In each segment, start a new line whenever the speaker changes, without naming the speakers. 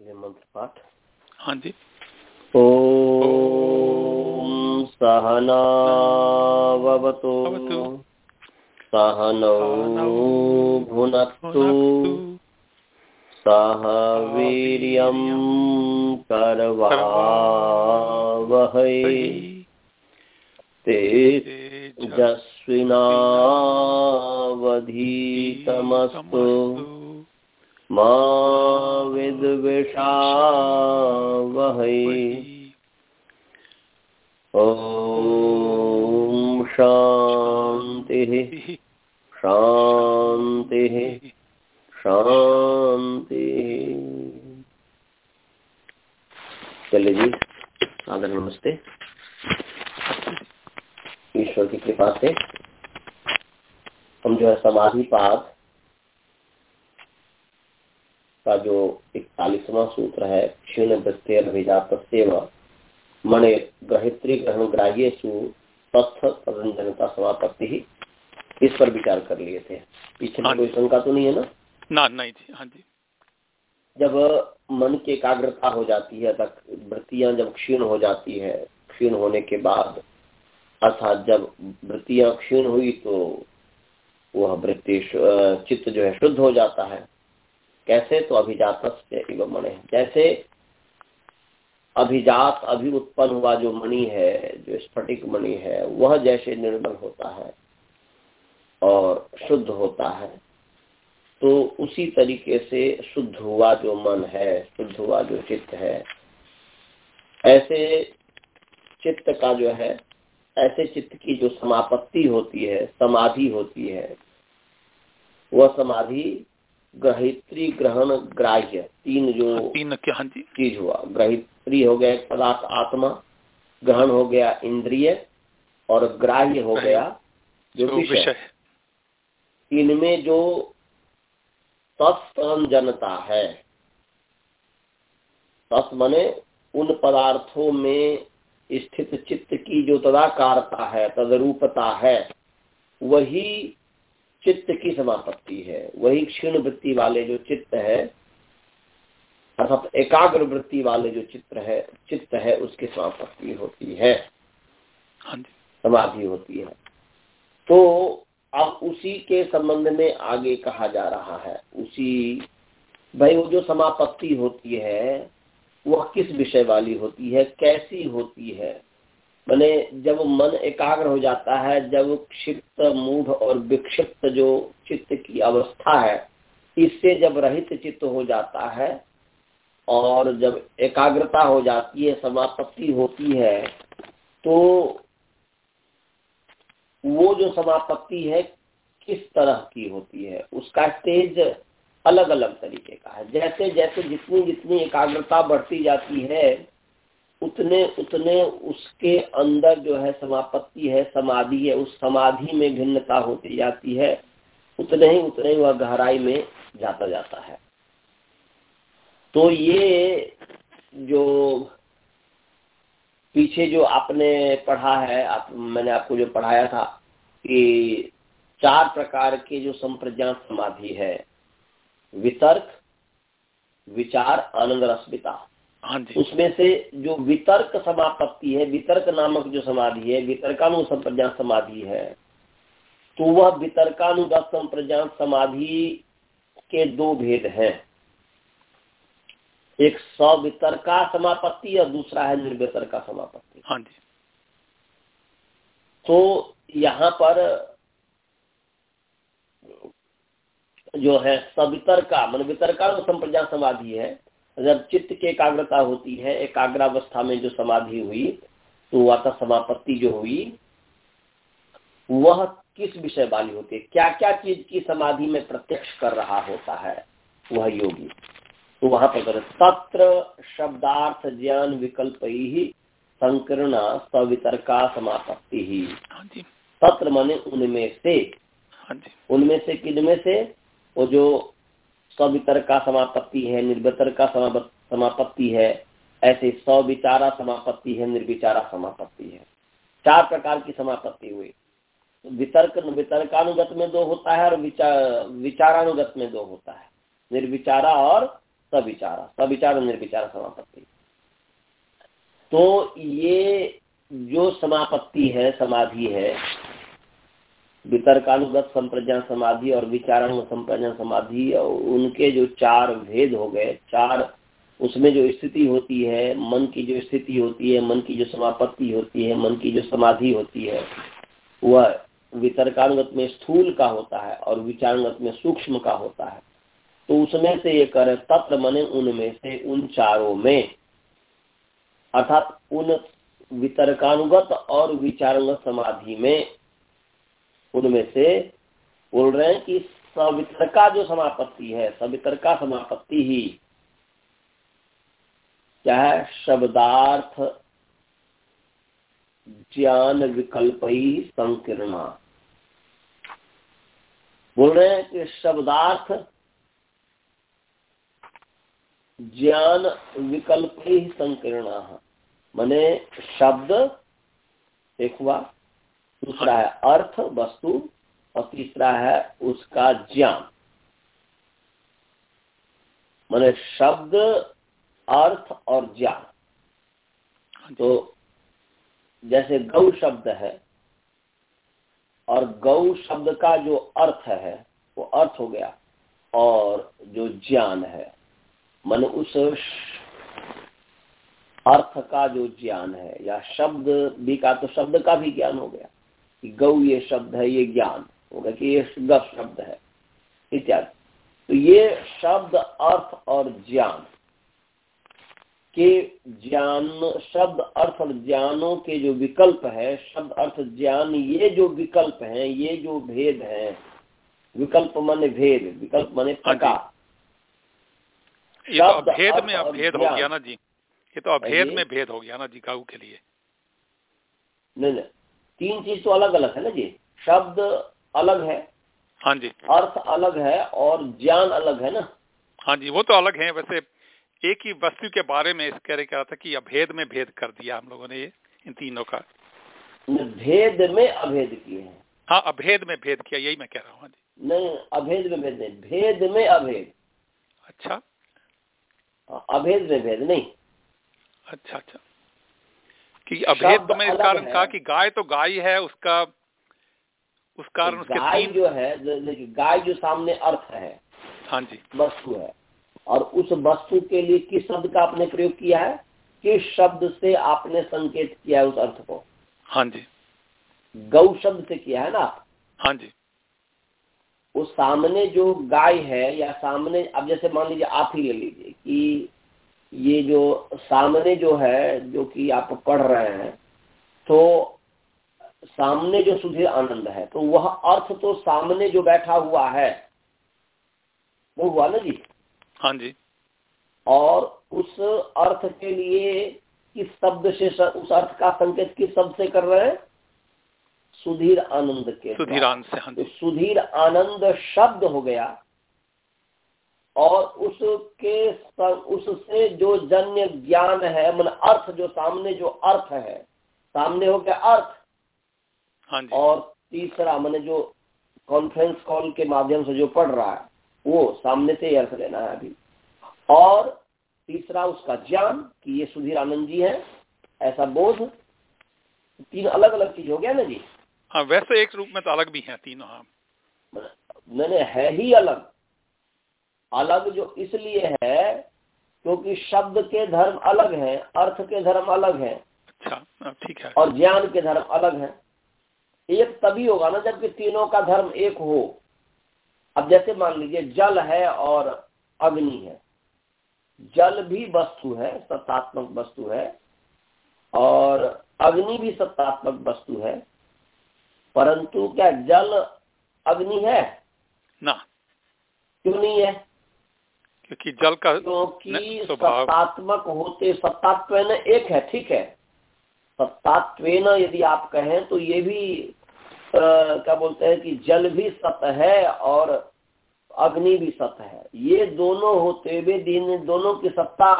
चलिए मंत्र पाठ।
हाँ जी।
ॐ सहनावतु। सहनौ
सहनौ
भुनक्तु सह वीर्यं करवावहै। तेजस्विनावधीतमस्तु। मा विद्विषावहै ॐ शान्तिः। शान्तिः। शांति चलिए जी सादर नमस्ते। ईश्वर की कृपा से हम जो है समाधि पाठ का जो इकतालीसवा सूत्र है क्षीण वृत्तेर अभिजात मणे ग्रहित्री ग्रहण ग्राह्य सु समापत्ति ही इस पर विचार कर लिए थे। पीछे में
हाँ
कोई शंका तो नहीं है ना?
ना नहीं थी हाँ जी।
जब मन की एकाग्रता हो जाती है तक वृत्तियाँ जब क्षीण हो जाती है क्षीण होने के बाद अर्थात जब वृत्तियाँ क्षीण हुई तो वह वृत्ति चित्त जो है शुद्ध हो जाता है। कैसे तो अभिजात एवं मणि जैसे अभिजात अभी उत्पन्न हुआ जो मणि है, जो स्फटिक मणि है, वह जैसे निर्मल होता है और शुद्ध होता है तो उसी तरीके से शुद्ध हुआ जो मन है, शुद्ध हुआ जो चित्त है, ऐसे चित्त का जो है, ऐसे चित्त की जो समापत्ति होती है, समाधि होती है, वह समाधि ग्रहित्री ग्रहण ग्राह्य तीन जो
तीन क्या? हाँ जी।
चीज़ हुआ। ग्रहित्री हो गया पदार्थ आत्मा ग्रहण हो गया इंद्रिय और ग्राह्य हो गया जो विषय
विषय
इनमें जो तत्सम जनता है तत् मने उन पदार्थों में स्थित चित्त की जो तदाकारता है तदरूपता है वही चित्त की समापत्ति है। वही क्षीण वृत्ति वाले जो चित्त है अर्थात एकाग्र वृत्ति वाले जो चित्र है चित्त है उसकी समापत्ति होती है।
हाँ
समाधि होती है। तो अब उसी के संबंध में आगे कहा जा रहा है। उसी भाई वो जो समापत्ति होती है वह किस विषय वाली होती है कैसी होती है? मैंने जब मन एकाग्र हो जाता है, जब क्षिप्त मूढ़ और विक्षिप्त जो चित्त की अवस्था है, इससे जब रहित चित्त हो जाता है और जब एकाग्रता हो जाती है समापत्ति होती है तो वो जो समापत्ति है किस तरह की होती है, उसका स्टेज अलग अलग तरीके का है। जैसे जैसे जितनी जितनी एकाग्रता बढ़ती जाती है उतने उतने उसके अंदर जो है समापत्ति है, समाधि है, उस समाधि में भिन्नता होती जाती है। उतने ही उतने ही वह गहराई में जाता जाता है। तो ये जो पीछे जो आपने पढ़ा है, आप, मैंने आपको जो पढ़ाया था कि चार प्रकार के जो संप्रज्ञात समाधि है, वितर्क, विचार, आनंद रसविता उसमें से जो वितर्क समापत्ति है वितर्क नामक जो समाधि है वितर्कानु संप्रज्ञात समाधि है तो वह वितर्कानुगत संप्रज्ञात समाधि के दो भेद हैं। एक सवितर्का समापत्ति और दूसरा है निर्वितर्का समापत्ति।
हाँ जी।
तो यहाँ पर जो है सवितर्का मन वितर्का जो संप्रज्ञा समाधि है जब चित्त की एकाग्रता होती है एकाग्रावस्था में जो समाधि हुई तो वह समापत्ति जो हुई वह किस विषय वाली होती है? क्या क्या चीज़ की समाधि में प्रत्यक्ष कर रहा होता है वह योगी। तो वहाँ पर तत्र शब्दार्थ ज्ञान विकल्प ही संकीर्णा सवितर्का समापत्ति ही।
हाँ
तत्र माने उनमें से।
हाँ
उनमें से किनमें से? वो जो सवितर का समापत्ति है निर्वितर का समापत्ति है, ऐसे सविचारा समापत्ति है, निर्विचारा समापत्ति है। चार प्रकार की समापत्ति हुई। वितर्क, वितर्कानुगत में दो होता है और विचार विचारानुगत में दो होता है। निर्विचारा और सविचारा, सविचार निर्विचार समापत्ति। तो ये जो समापत्ति है, समाधि है वितर्कानुगत संप्रज्ञा समाधि और विचारानुगत संप्रज्ञा समाधि, और उनके जो चार भेद हो गए, चार उसमें जो स्थिति होती है, मन की जो स्थिति होती है, मन की जो समापत्ति होती है, मन की जो समाधि होती है, वह वितर्कानुगत में स्थूल का होता है और विचारानुगत में सूक्ष्म का होता है। तो उसमें से ये कर तत्व मने उनमें से उन चारों में। अर्थात उन वितर्कानुगत और विचारानुगत समाधि में उनमें से बोल रहे हैं कि सवितरका जो समापत्ति है, सवितरका समापत्ति ही क्या है? शब्दार्थ ज्ञान विकल्प ही संकीर्णा। बोल रहे हैं कि शब्दार्थ ज्ञान विकल्प ही संकीर्ण। मने शब्द, एक हुआ दूसरा है अर्थ वस्तु और तीसरा है उसका ज्ञान। मैंने शब्द अर्थ और ज्ञान। हाँ तो जैसे गौ शब्द है और गौ शब्द का जो अर्थ है वो अर्थ हो गया और जो ज्ञान है मन उस अर्थ का जो ज्ञान है या शब्द भी का तो शब्द का भी ज्ञान हो गया। कि गौ ये शब्द है ये ज्ञान। होगा कि ये ग शब्द है। इत्यादि। तो ये शब्द अर्थ और ज्ञान। के ज्ञान शब्द अर्थ और ज्ञानों के जो विकल्प है शब्द अर्थ ज्ञान ये जो विकल्प हैं ये जो भेद हैं विकल्प माने भेद विकल्प माने हाँ प्रकार।
ये तो अभेद में अभेद हो गया ना जी। ये तो अभेद में भेद हो गया ना जी गाऊ के लिए।
नहीं नहीं। तीन चीज़ तो अलग अलग है ना जी? शब्द अलग है
हाँ जी।
अर्थ अलग है और ज्ञान अलग है ना?
हाँ जी वो तो अलग है। वैसे एक ही वस्तु के बारे में इस कह रहा था कि अभेद में भेद कर दिया हम लोगों ने ये इन तीनों का।
भेद में अभेद किए हैं।
हाँ अभेद में भेद किया यही मैं कह रहा हूँ हाँ जी।
नहीं अभेद में भेद नहीं भेद में अभेद।
अच्छा।
हाँ, अभेद में भेद नहीं।
अच्छा अच्छा। कि अभेद तो मैं इस कारण कहा कि गाय तो गाय है उसका उस कारण
उसके गाय जो है गाय जो सामने अर्थ है
हाँ जी।
वस्तु है। और उस वस्तु के लिए किस शब्द का आपने प्रयोग किया है? किस शब्द से आपने संकेत किया है उस अर्थ को?
हाँ जी।
गौ शब्द से किया है ना आप?
हाँ जी।
उस सामने जो गाय है या सामने अब जैसे मान लीजिए आप ही ले लीजिए कि ये जो सामने जो है जो कि आप पढ़ रहे हैं तो सामने जो सुधीर आनंद है तो वह अर्थ तो सामने जो बैठा हुआ है। वो हुआ ना जी?
हाँ जी।
और उस अर्थ के लिए किस शब्द से उस अर्थ का संकेत किस शब्द से कर रहे हैं? सुधीर आनंद के
सुधीर आनंद से हाँ
तो सुधीर आनंद शब्द हो गया और उसके उससे जो जन्य ज्ञान है मन अर्थ जो सामने जो अर्थ है सामने हो गया अर्थ।
हाँ जी।
और तीसरा मैंने जो कॉन्फ्रेंस कॉल के माध्यम से जो पढ़ रहा है वो सामने से अर्थ लेना है अभी। और तीसरा उसका ज्ञान कि ये सुधीर आनंद जी है ऐसा बोध। तीन अलग अलग चीज़ हो गया ना जी?
हाँ वैसे एक रूप में तो अलग भी है तीनों हाँ।
मैंने है ही अलग। अलग जो इसलिए है क्योंकि शब्द के धर्म अलग हैं अर्थ के धर्म अलग हैं।
अच्छा हाँ, ठीक है।
और ज्ञान के धर्म अलग हैं। एक तभी होगा ना जबकि तीनों का धर्म एक हो। अब जैसे मान लीजिए जल है और अग्नि है। जल भी वस्तु है सत्तात्मक वस्तु है और अग्नि भी सत्तात्मक वस्तु है। परंतु क्या जल अग्नि है?
ना।
क्यों नहीं है?
क्योंकि जल का
क्योंकि सत्तात्मक होते सत्तात्व एक है ठीक है? सत्तात्व यदि आप कहें तो ये भी आ, क्या बोलते हैं कि जल भी सत्य है और अग्नि भी सत्य है। ये दोनों होते हुए दिन दोनों की सत्ता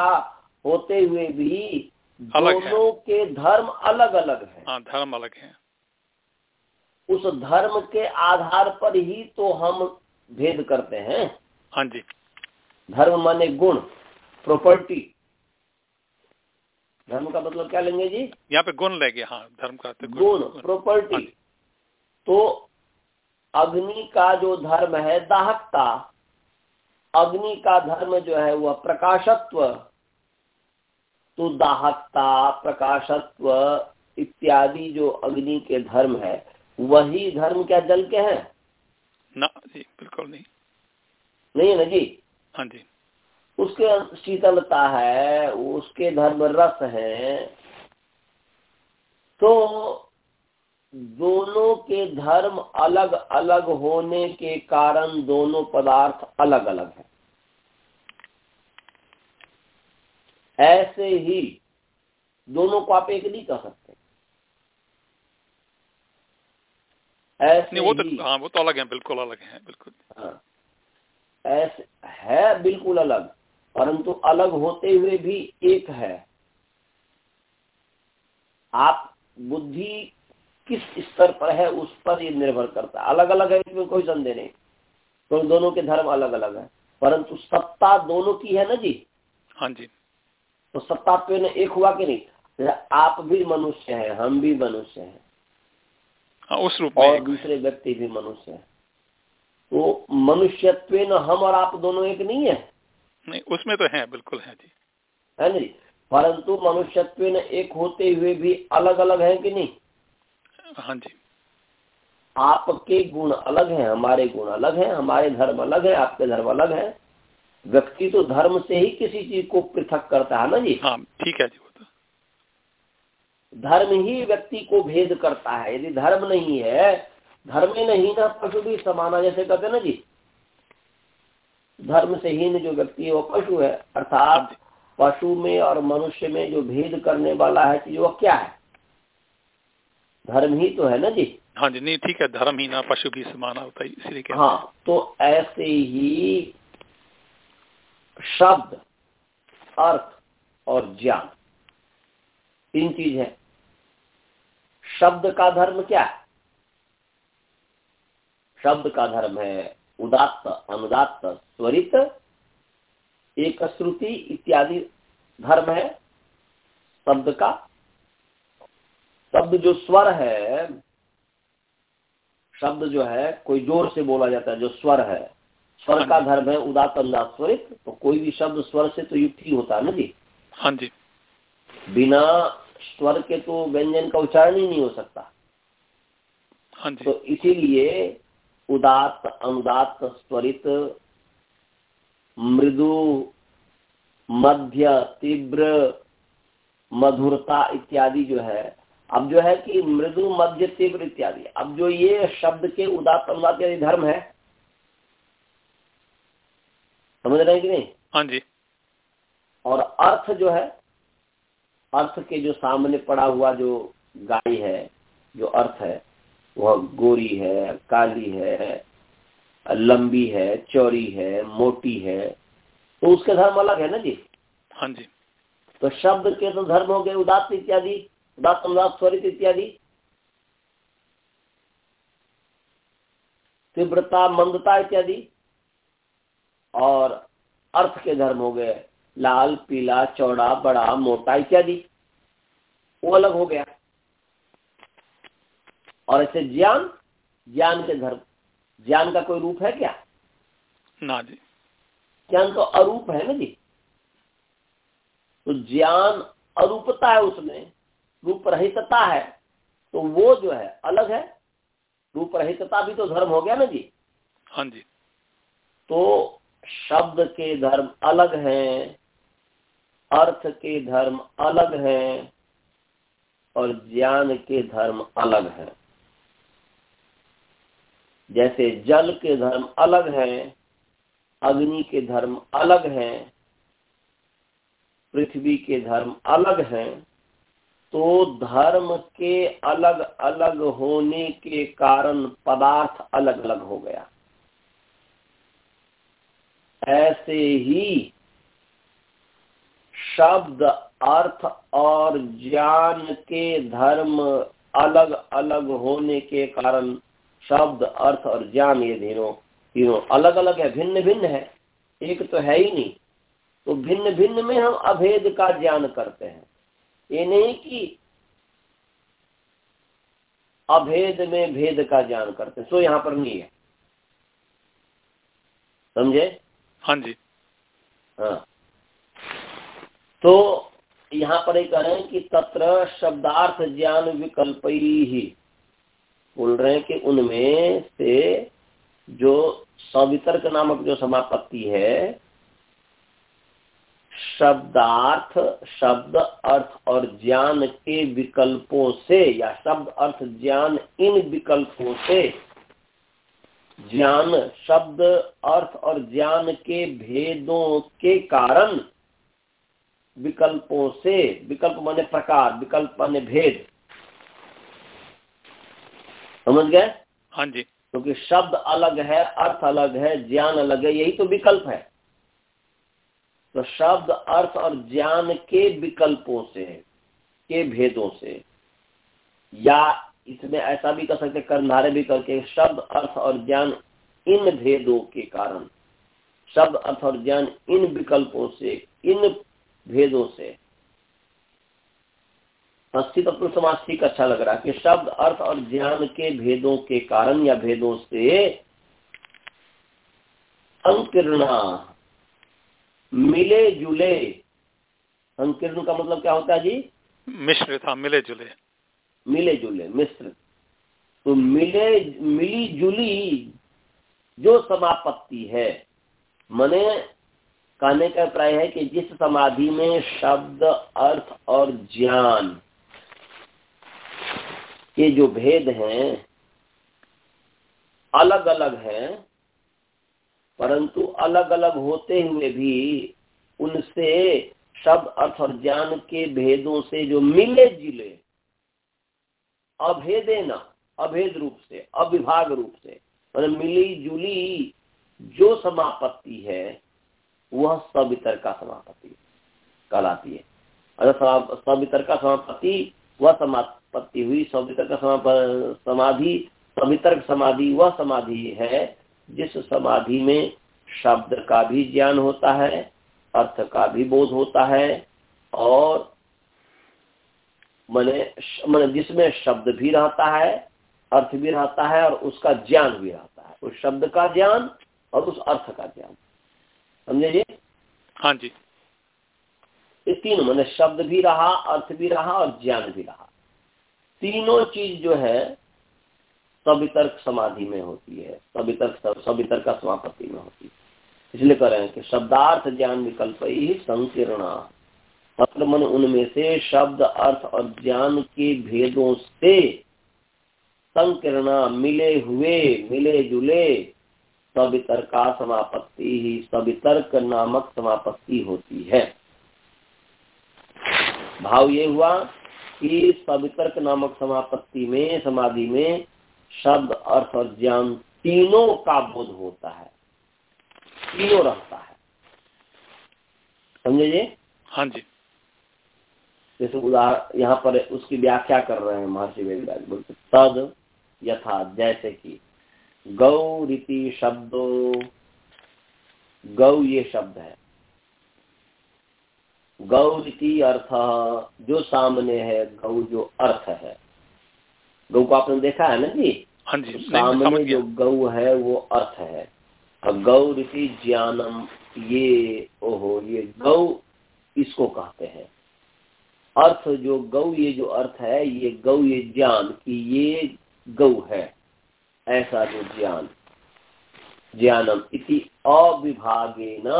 होते हुए भी दोनों के धर्म अलग अलग है।
हाँ धर्म अलग है।
उस धर्म के आधार पर ही तो हम भेद करते हैं।
हाँ जी।
धर्म माने गुण प्रॉपर्टी धर्म का मतलब क्या लेंगे जी?
यहाँ पे गुण लेंगे हाँ धर्म का
गुण, गुण। प्रॉपर्टी तो अग्नि का जो धर्म है दाहकता। अग्नि का धर्म जो है वह प्रकाशत्व। तो दाहकता प्रकाशत्व इत्यादि जो अग्नि के धर्म है वही धर्म क्या जल के हैं?
ना जी बिल्कुल नहीं।
नहीं है ना जी?
हाँ जी।
उसके शीतलता है उसके धर्म रस है तो दोनों के धर्म अलग अलग होने के कारण दोनों पदार्थ अलग अलग हैं। ऐसे ही दोनों को आप एक नहीं कह सकते।
ऐसे नहीं, वो तो हाँ वो तो अलग है बिल्कुल अलग है बिल्कुल। हाँ।
ऐसे है बिल्कुल अलग परंतु अलग होते हुए भी एक है। आप बुद्धि किस स्तर पर है उस पर ये निर्भर करता है। अलग अलग है इसमें कोई संदेह नहीं। तो दोनों के धर्म अलग अलग है परंतु सत्ता दोनों की है ना जी?
हाँ जी।
तो सत्ता पे एक हुआ कि नहीं? आप भी मनुष्य हैं हम भी मनुष्य हैं।
हाँ, उस रूप में
और दूसरे व्यक्ति भी मनुष्य है। तो मनुष्यत्व हम और आप दोनों एक नहीं है।
नहीं उसमें तो है बिल्कुल है जी।
है नहीं? परंतु मनुष्यत्व एक होते हुए भी अलग अलग है कि नहीं?
हाँ जी।
आपके गुण अलग हैं हमारे गुण अलग हैं हमारे धर्म अलग है आपके धर्म अलग है। व्यक्ति तो धर्म से ही किसी चीज़ को पृथक करता है ना जी?
हाँ ठीक है जी वो तो।
धर्म ही व्यक्ति को भेद करता है। यदि धर्म नहीं है धर्म नहीं ना पशु भी समाना जैसे कहते ना जी। धर्म से हीन जो व्यक्ति है वो पशु है। अर्थात पशु में और मनुष्य में जो भेद करने वाला है चीज़ वो क्या है? धर्म ही तो है ना जी।
हाँ जी नहीं ठीक है धर्म ही ना पशु भी समान होता है इसलिए
हाँ। तो ऐसे ही शब्द अर्थ और ज्ञान तीन चीज़ है। शब्द का धर्म क्या है? शब्द का धर्म है उदात्त अनुदात्त स्वरित एक श्रुति इत्यादि धर्म है शब्द का। शब्द जो स्वर है शब्द जो है कोई ज़ोर से बोला जाता है जो स्वर है स्वर का धर्म है उदात अनुदात स्वरित तो कोई भी शब्द स्वर से तो युक्त ही होता है ना जी?
हाँ जी।
बिना स्वर के तो व्यंजन का उच्चारण ही नहीं हो सकता।
हाँ जी।
तो इसीलिए उदात अनुदात स्वरित मृदु मध्य तीव्र मधुरता इत्यादि जो है। अब जो है कि मृदु मध्य तीव्र इत्यादि। अब जो ये शब्द के उदात अनुदात इत्यादि धर्म है समझ रहे हैं कि नहीं?
हाँ जी।
और अर्थ जो है अर्थ के जो सामने पड़ा हुआ जो गाय है जो अर्थ है वह गोरी है काली है लंबी है चौड़ी है मोटी है तो उसके धर्म अलग है ना जी?
हाँ जी।
तो शब्द के तो धर्म हो गए उदात इत्यादि उदात अनुदात स्वरित इत्यादि। तीव्रता मंदता इत्यादि। और अर्थ के धर्म हो गए लाल पीला चौड़ा बड़ा मोटा इत्यादि। वो अलग हो गया। और ऐसे ज्ञान ज्ञान के धर्म ज्ञान का कोई रूप है क्या?
ना जी।
ज्ञान तो अरूप है ना जी। तो ज्ञान अरूपता है उसमें रूप रहितता है तो वो जो है अलग है। रूप रहितता भी तो धर्म हो गया ना जी।
हाँ जी।
तो शब्द के धर्म अलग हैं अर्थ के धर्म अलग हैं और ज्ञान के धर्म अलग हैं। जैसे जल के धर्म अलग हैं, अग्नि के धर्म अलग हैं, पृथ्वी के धर्म अलग हैं तो धर्म के अलग अलग होने के कारण पदार्थ अलग अलग हो गया। ऐसे ही शब्द, अर्थ और ज्ञान के धर्म अलग अलग होने के कारण शब्द अर्थ और ज्ञान ये तीनों तीनों अलग अलग है भिन्न भिन्न है। एक तो है ही नहीं। तो भिन्न भिन्न में हम अभेद का ज्ञान करते हैं। ये नहीं कि अभेद में भेद का ज्ञान करते हैं। सो यहाँ पर नहीं है। समझे?
हाँ जी।
हाँ। तो यहाँ पर ये कह रहे हैं कि तत्र शब्दार्थ ज्ञान विकल्प ही। बोल रहे हैं कि उनमें से जो सवितर्क नामक जो समापत्ति है, शब्दार्थ, शब्द अर्थ और ज्ञान के विकल्पों से या शब्द अर्थ ज्ञान इन विकल्पों से ज्ञान, शब्द अर्थ और ज्ञान के भेदों के कारण विकल्पों से, विकल्प माने प्रकार, विकल्प माने भेद समझ गए?
हाँ जी।
क्योंकि तो शब्द अलग है अर्थ अलग है ज्ञान अलग है यही तो विकल्प है। तो शब्द अर्थ और ज्ञान के विकल्पों से के भेदों से या इसमें ऐसा भी कर सकते कर्मधारे भी करके शब्द अर्थ और ज्ञान इन भेदों के कारण शब्द अर्थ और ज्ञान इन विकल्पों से इन भेदों से अस्थित अपने समाज ठीक अच्छा लग रहा है कि शब्द अर्थ और ज्ञान के भेदों के कारण या भेदों से अंकिरणा मिले जुले अंकिरण का मतलब क्या होता है जी?
मिश्र था मिले जुले
मिले जुले मिश्र तो मिले मिली जुली जो समापत्ति है मने कहने का प्राय है कि जिस समाधि में शब्द अर्थ और ज्ञान के जो भेद हैं अलग अलग हैं, परंतु अलग अलग होते हुए भी उनसे शब्द अर्थ और ज्ञान के भेदों से जो मिले ज़िले, अभेदे न, अभेद रूप से, अविभाग रूप से मतलब मिली जुली जो समापत्ति है, वह सवितर का समापत्ति कहलाती है। अगर सवितर का समापत्ति, वह समापत्ति हुई सवितर का समाधि सवितर्क समाधि वह समाधि है जिस समाधि में शब्द का भी ज्ञान होता है अर्थ का भी बोध होता है और मैंने मैंने जिसमें शब्द भी रहता है अर्थ भी रहता है और उसका ज्ञान भी रहता है। उस शब्द का ज्ञान और उस अर्थ का ज्ञान। समझे जी?
हाँ जी।
ये तीन मैंने शब्द भी रहा अर्थ भी रहा और ज्ञान भी रहा। तीनों चीज़ जो है सवितर्क समाधि में होती है। सवितर्क सवितर्क का समापत्ति में होती है। इसलिए कह रहे हैं कि शब्दार्थ ज्ञान विकल्प ही संकीर्ण। मतलब मन उनमें से शब्द, अर्थ और ज्ञान के भेदों से संकीर्णा, मिले हुए, मिले जुले सवितर्का समापत्ति ही सवितर्क नामक समापत्ति होती है। भाव ये हुआ कि सवितर्क नामक समापत्ति में समाधि में शब्द अर्थ और ज्ञान तीनों का बोध होता है। तीनों रहता है। समझे जी?
हाँ जी।
जैसे उदाहरण यहाँ पर उसकी व्याख्या कर रहे हैं महर्षि वेदराज बोलते तद यथा जैसे कि गौ रीति शब्दों गौ ये शब्द है गौ रीति अर्थ जो सामने है गौ जो अर्थ है। गौ को आपने देखा है ना जी?
हाँ जी
सामने जो गौ है वो अर्थ है। और गौ रीति ज्ञानम ये ओहो ये गौ इसको कहते हैं। अर्थ जो गौ ये जो अर्थ है ये गौ ये ज्ञान कि ये गौ है। ऐसा जो ज्ञान। ज्ञानम इति अविभागे न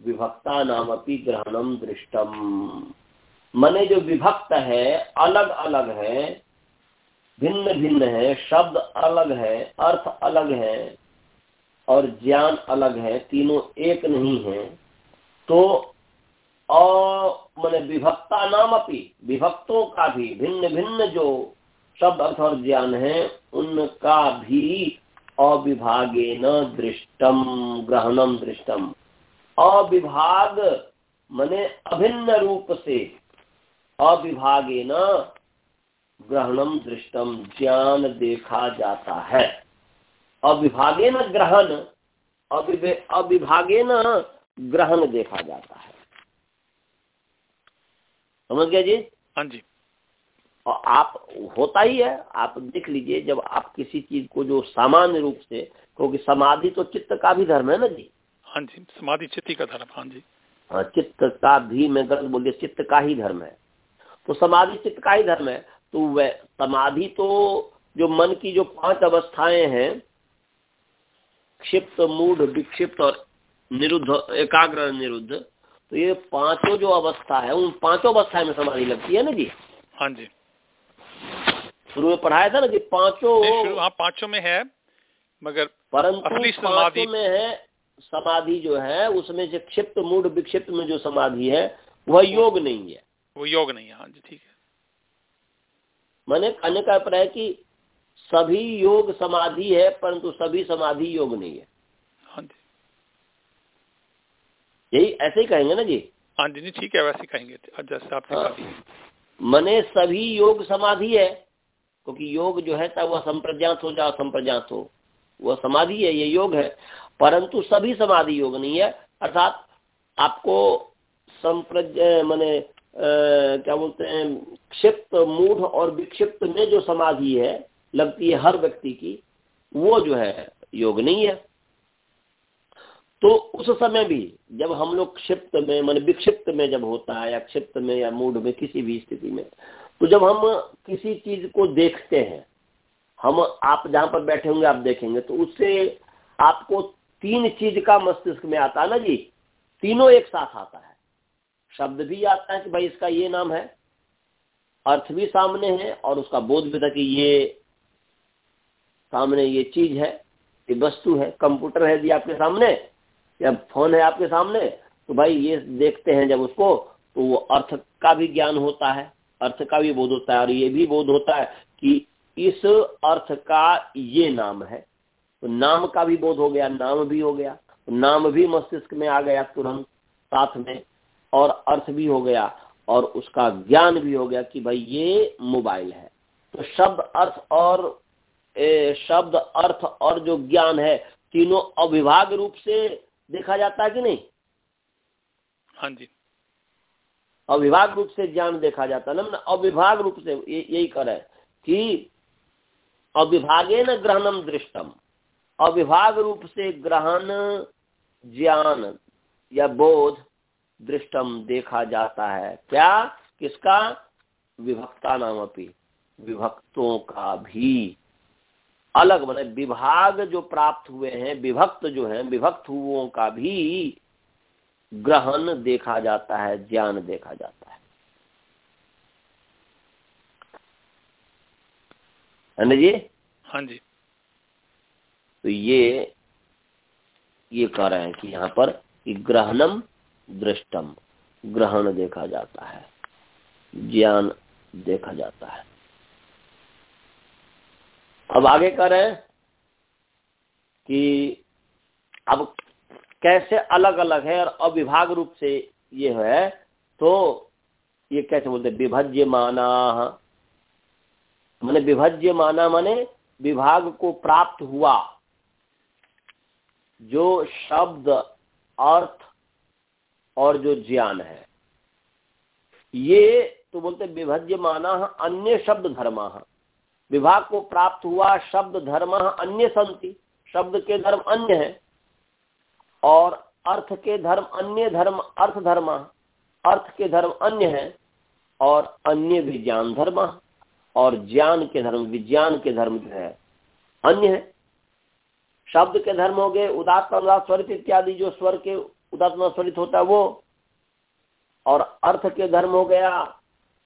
विभक्ता नाम अपनी ग्रहणम दृष्टम। मने जो विभक्त है अलग अलग है भिन्न भिन्न है, शब्द अलग है, अर्थ अलग है, और ज्ञान अलग है, तीनों एक नहीं है तो मैंने विभक्ता नाम अपनी विभक्तों का भी भिन्न भिन्न जो शब्द, अर्थ और ज्ञान है, उनका भी अविभागे न दृष्टम ग्रहणम दृष्टम। अविभाग मने अभिन्न रूप से। अविभागे न ग्रहणम दृष्टम ज्ञान देखा जाता है। अविभागे न ग्रहण अविभागे न ग्रहण देखा जाता है। समझ गया जी?
हाँ जी।
और आप होता ही है आप देख लीजिए जब आप किसी चीज़ को जो सामान्य रूप से क्योंकि समाधि तो चित्त का भी धर्म है ना जी?
हाँ जी समाधि चित्त का धर्म हाँ जी।
हाँ चित्त का भी मैं गलत बोल दिया चित्त का ही धर्म है। तो समाधि चित्त का ही धर्म है तो वह समाधि तो जो मन की जो पाँच अवस्थाएँ हैं क्षिप्त मूढ़ विक्षिप्त और निरुद्ध एकाग्र निरुद्ध तो ये पाँचों जो अवस्था है उन पाँचों अवस्था में समाधि लगती है ना जी?
हाँ जी।
शुरू में पढ़ाया था ना जी पाँचों
हाँ पाँचों में है मगर
परंतु समाधि में है समाधि जो है उसमें से क्षिप्त मूड विक्षिप्त में जो समाधि है वह योग नहीं है।
वो योग नहीं है हाँ जी ठीक है।
मैंने कहने का अभिप्राय कि सभी योग समाधि है परंतु सभी समाधि योग नहीं है।
हाँ जी।
यही ऐसे ही कहेंगे ना जी?
हाँ जी ठीक है वैसे कहेंगे। जैसे आपने हाँ,
मने सभी योग समाधि है क्योंकि योग जो है वह संप्रज्ञात हो चाहे संप्रज्ञात हो वह समाधि है ये योग है। परंतु सभी समाधि योग नहीं है अर्थात आपको संप्रज मैंने क्या बोलते हैं, क्षिप्त, मूढ़ और विक्षिप्त में जो समाधि है, लगती है हर व्यक्ति की, वो जो है योग नहीं है तो उस समय भी जब हम लोग क्षिप्त में, मान विक्षिप्त में जब होता है या क्षिप्त में या मूड में किसी भी स्थिति में तो जब हम किसी चीज़ को देखते हैं, हम आप जहाँ पर बैठे होंगे आप देखेंगे तो उससे आपको तीन चीज़ का मस्तिष्क में आता है ना जी, तीनों एक साथ आता है। शब्द भी आता है कि भाई इसका ये नाम है, अर्थ भी सामने है और उसका बोध भी था कि ये सामने ये चीज़ है, ये वस्तु है, कंप्यूटर है जी आपके सामने, या फ़ोन है आपके सामने तो भाई ये देखते हैं जब उसको तो वो अर्थ का भी ज्ञान होता है, अर्थ का भी बोध होता है और ये भी बोध होता है कि इस अर्थ का ये नाम है। तो नाम का भी बोध हो गया नाम भी हो गया नाम भी मस्तिष्क में आ गया तुरंत साथ में और अर्थ भी हो गया और उसका ज्ञान भी हो गया कि भाई ये मोबाइल है। तो शब्द अर्थ और ए, शब्द अर्थ और जो ज्ञान है तीनों अविभाग रूप से देखा जाता है कि नहीं?
हाँ जी।
अविभाग रूप से ज्ञान देखा जाता है। ना अविभाग रूप से यही करे कि अविभागे न ग्रहणम दृष्टम। अविभाग रूप से ग्रहण, ज्ञान या बोध दृष्टम देखा जाता है। क्या? किसका? विभक्ता नाम अपनी विभक्तों का भी। अलग मतलब विभाग जो प्राप्त हुए हैं, विभक्त जो हैं, विभक्त हुओं का भी ग्रहण देखा जाता है, ज्ञान देखा जाता है। जी?
हाँ जी।
तो ये ये कह रहे हैं कि यहाँ पर ग्रहणम दृष्टम, ग्रहण देखा जाता है, ज्ञान देखा जाता है। अब आगे कह रहे हैं कि अब कैसे अलग अलग है और अविभाग रूप से ये है तो ये कैसे बोलते विभज्य माना मैंने विभज्य माना माने विभाग को प्राप्त हुआ। जो शब्द, अर्थ और जो ज्ञान है। ये तो बोलते विभज्य माना अन्य शब्द धर्म। विभाग को प्राप्त हुआ शब्द धर्म अन्य संति। शब्द के धर्म अन्य है और अर्थ के धर्म अन्य धर्म अर्थ धर्म। अर्थ के धर्म अन्य है और अन्य विज्ञान धर्म। और ज्ञान के धर्म, विज्ञान के धर्म जो है, अन्य है। शब्द के धर्म हो गए, उदात्त स्वरित इत्यादि जो स्वर के उदात्म स्वरित होता है वो, और अर्थ के धर्म हो गया,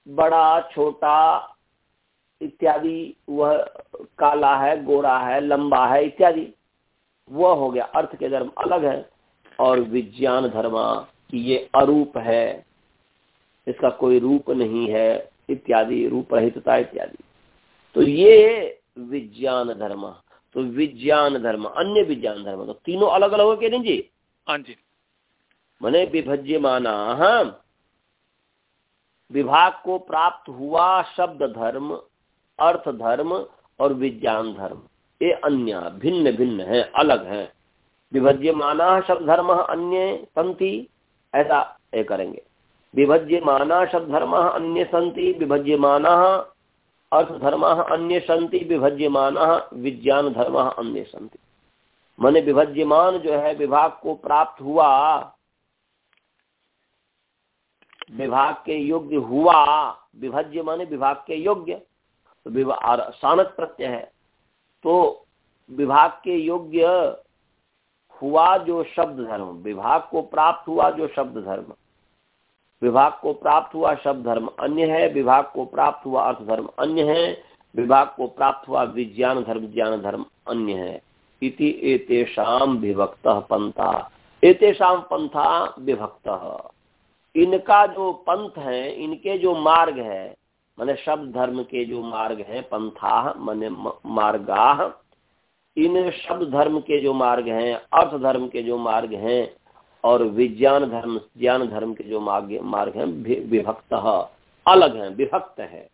बड़ा, छोटा इत्यादि, वह काला है, गोरा है, लंबा है, इत्यादि, वह हो गया अर्थ के धर्म, अलग है। और विज्ञान धर्म कि ये अरूप है, इसका कोई रूप नहीं है, इत्यादि, रूप रहितता इत्यादि। तो ये विज्ञान धर्म। तो विज्ञान धर्म अन्य विज्ञान धर्म तो तीनों अलग अलग हो के नहीं जी?
हाँ जी।
मैंने विभज्य माना विभाग को प्राप्त हुआ शब्द धर्म अर्थ धर्म और विज्ञान धर्म। ये अन्य भिन्न भिन्न है अलग है। विभज्यमाना शब्द धर्म अन्य संति ऐसा ये करेंगे। विभज्य माना शब्द धर्म अन्य संति विभज्यमाना अर्थ धर्म अन्य संति विभज्यमान विज्ञान धर्म अन्य संति मन विभज्यमान जो है, विभाग को प्राप्त हुआ, विभाग के योग्य हुआ विभज्य माने विभाग के योग्य तो सानक प्रत्यय है। तो विभाग के योग्य हुआ जो शब्द धर्म विभाग को प्राप्त हुआ जो शब्द धर्म विभाग को प्राप्त हुआ शब्द धर्म अन्य है, विभाग को प्राप्त हुआ अर्थ धर्म अन्य है, विभाग को प्राप्त हुआ विज्ञान धर्म, ज्ञान धर्म अन्य है। इति एतेषाम विभक्त पंथा। एतेषाम पंथा विभक्त। इनका जो पंथ है, इनके जो मार्ग है, माने शब्द धर्म के जो मार्ग है, पंथा, माने मार्गा, इन शब्द धर्म के जो मार्ग हैं, अर्थ धर्म के जो मार्ग हैं और विज्ञान धर्म, ज्ञान धर्म के जो मार्ग हैं विभक्त अलग हैं, विभक्त है,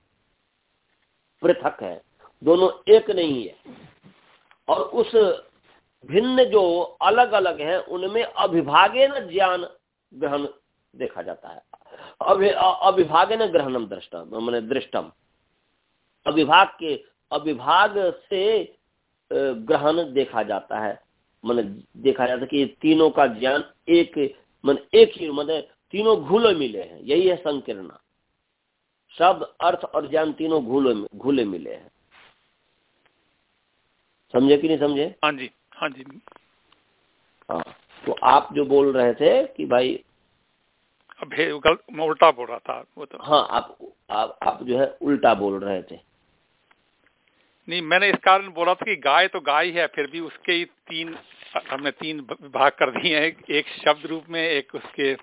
पृथक है, दोनों एक नहीं है। और उस भिन्न जो अलग अलग है, उनमें अभिभागे न ज्ञान ग्रहण देखा जाता है। अभिभागे न ग्रहणम दृष्टम, मैंने दृष्टम। अभिभाग के, अभिभाग से ग्रहण देखा जाता है। मन देखा जाता है कि तीनों का ज्ञान एक मन एक ही मतलब तीनों घुले मिले हैं। यही है संकीर्ण। शब्द अर्थ और ज्ञान तीनों घुले घुले मिले हैं। समझे कि नहीं समझे?
हाँ जी हाँ जी।
हाँ तो आप जो बोल रहे थे कि भाई
उल्टा बोल रहा था वो तो।
हाँ आप आप, आप जो है उल्टा बोल रहे थे।
नहीं मैंने इस कारण बोला था कि गाय तो गाय है फिर भी उसके ही तीन हमने तीन भाग कर दिए हैं। एक शब्द रूप में एक उसके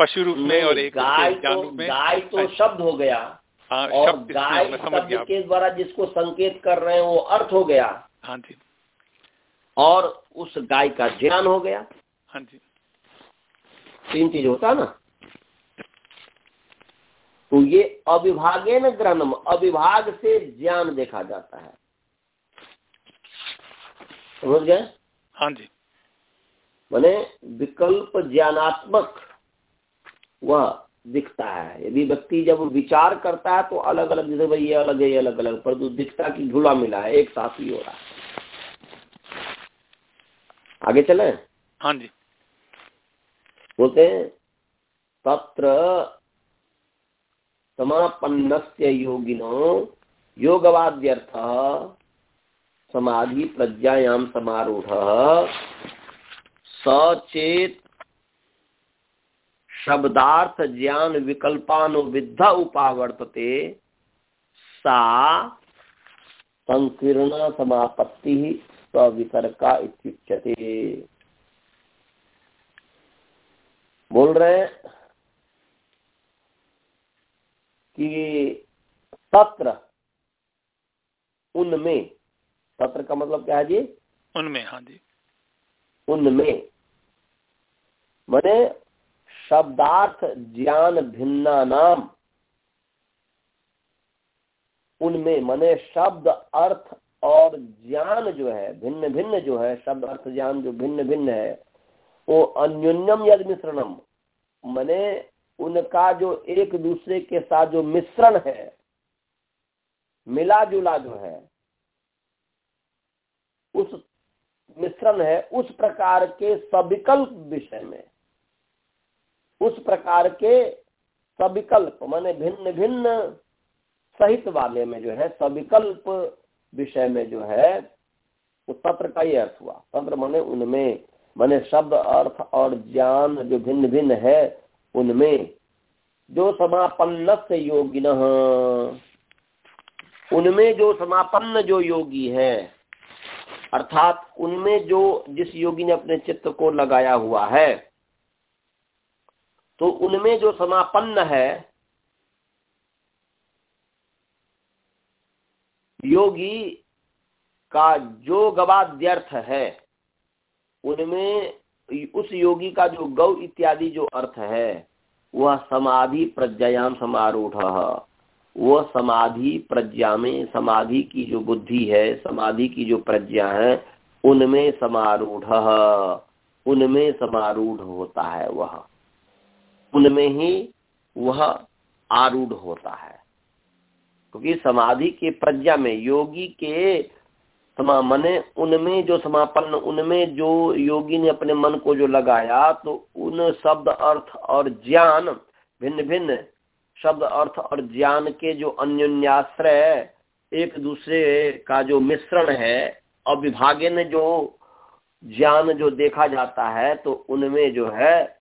पशु रूप में और एक
गाय तो में। गाय तो शब्द हो गया।
हाँ
और शब्द गाय शब्द के द्वारा जिसको संकेत कर रहे हैं वो अर्थ हो गया।
हाँ जी।
और उस गाय का ज्ञान हो गया।
हाँ जी।
तीन चीज़ होता है ना। तो ये अविभागे न ग्रहणम अविभाग से ज्ञान देखा जाता है। समझ गए?
हाँ जी।
मैंने विकल्प ज्ञानात्मक वह दिखता है। यदि व्यक्ति जब विचार करता है तो अलग अलग जैसे भाई ये अलग है ये अलग अलग पर तो दिखता की झूला मिला है एक साथ ही हो रहा है। आगे चले?
हाँ जी।
बोलते हैं तत्र समापन्न योगिनो योगवाद्यर्थ समाधि प्रज्ञायाम समारूढ़। सचेत शब्दार्थ ज्ञान विकल्पानुविध उपावर्तते, सा संकीर्ण समापत्ति सवितर्का इत्युच्यते। बोल रहे कि सत्र उनमें सत्र का मतलब क्या है जी?
उनमें हाँ जी।
उनमें मैंने शब्दार्थ ज्ञान भिन्ना नाम उनमें मैंने शब्द अर्थ और ज्ञान जो है भिन्न भिन्न जो है शब्द अर्थ ज्ञान जो भिन्न भिन्न है वो अन्योन्यम यद मिश्रणम मैंने उनका जो एक दूसरे के साथ जो मिश्रण है मिला जुला जो है, उस मिश्रण है उस प्रकार के सविकल्प विषय में। उस प्रकार के सविकल्प माने भिन्न भिन्न सहित वाले में जो है, सविकल्प विषय में जो है, वो तत्र का ही अर्थ हुआ। तंत्र माने उनमें माने शब्द, अर्थ और ज्ञान जो भिन्न भिन्न है उनमें जो समापन्न से योगी न उनमें जो समापन्न जो योगी है, अर्थात उनमें जो जिस योगी ने अपने चित्त को लगाया हुआ है तो उनमें जो समापन्न है, योगी का जो गवाद्यर्थ है, उनमें उस योगी का जो गौ इत्यादि जो अर्थ है, वह समाधि प्रज्ञायाम समारूढ़। वह समाधि प्रज्ञा में, समाधि की जो बुद्धि है, समाधि की जो प्रज्ञा है, उनमें समारूढ़। उनमें समारूढ़ होता है वह। उनमें ही वह आरूढ़ होता है। क्योंकि समाधि के प्रज्ञा में, योगी के समा मने उनमें जो समापन, उनमें जो योगी ने अपने मन को जो लगाया तो उन शब्द अर्थ और ज्ञान भिन्न भिन्न शब्द अर्थ और ज्ञान के जो अन्योन्याश्रय एक दूसरे का जो मिश्रण है और विभागे जो ज्ञान जो देखा जाता है तो उनमें जो है,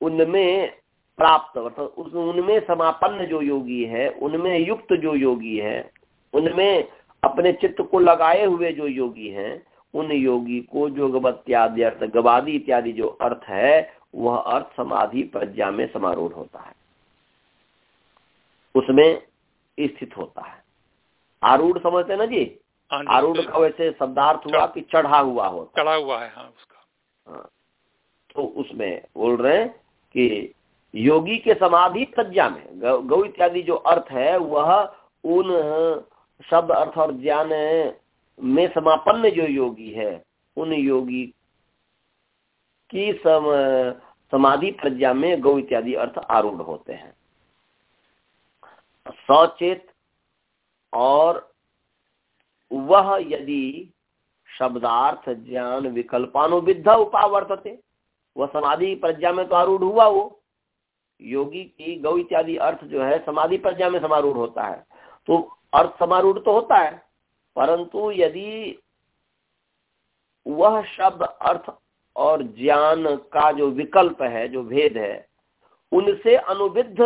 उनमें प्राप्त अर्थात उस उनमें समापन्न जो योगी है, उनमें युक्त जो योगी है, उनमें अपने चित्त को लगाए हुए जो योगी हैं उन योगी को जो गवत्यादि अर्थ गवादी इत्यादि जो अर्थ है वह अर्थ समाधि प्रज्ञा में समारोह होता है। उसमें स्थित होता है। आरूढ़ समझते ना जी?
हाँ
आरूढ़ का वैसे शब्दार्थ हुआ कि चढ़ा हुआ हो।
चढ़ा हुआ है हाँ उसका।
हाँ। तो उसमें बोल रहे हैं कि योगी के समाधि प्रज्ञा में गौ इत्यादि जो अर्थ है वह उन शब्द अर्थ और ज्ञान में समापन्न जो योगी है उन योगी की सम, समाधि प्रज्ञा में गौ इत्यादि अर्थ आरूढ़ होते हैं। सचेत और वह यदि शब्दार्थ ज्ञान विकल्पानुविध उपावर्तते वह समाधि प्रज्ञा में तो आरूढ़ हुआ वो। योगी की गौ इत्यादि अर्थ जो है समाधि प्रज्ञा में समारूढ़ होता है। तो अर्थ समारूढ़ तो होता है, परंतु यदि वह शब्द अर्थ और ज्ञान का जो विकल्प है, जो भेद है, उनसे अनुविध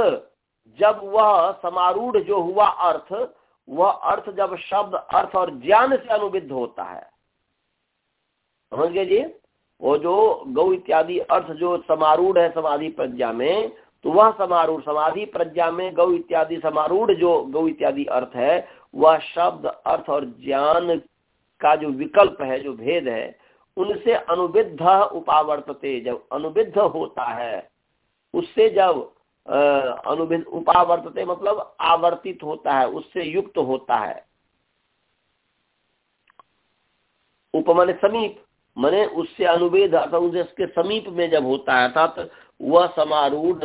जब वह समारूढ़ जो हुआ अर्थ, वह अर्थ जब शब्द अर्थ और ज्ञान से अनुविध होता है। समझ गए जी? वो जो गौ इत्यादि अर्थ जो समारूढ़ है समाधि प्रज्ञा में तो वह समारूढ़, समाधि, प्रज्ञा में गौ इत्यादि समारूढ़ जो गौ इत्यादि अर्थ है, वह शब्द, अर्थ और ज्ञान का जो विकल्प है, जो भेद है, उनसे अनुविध उपावर्तते। जब अनुविध होता है, उससे जब अनुविध उपावर्तते मतलब आवर्तित होता है, उससे युक्त होता है। उपमान समीप, मने उससे अनुवेद अर्थात उसके समीप में जब होता है, अर्थात वह समारूढ़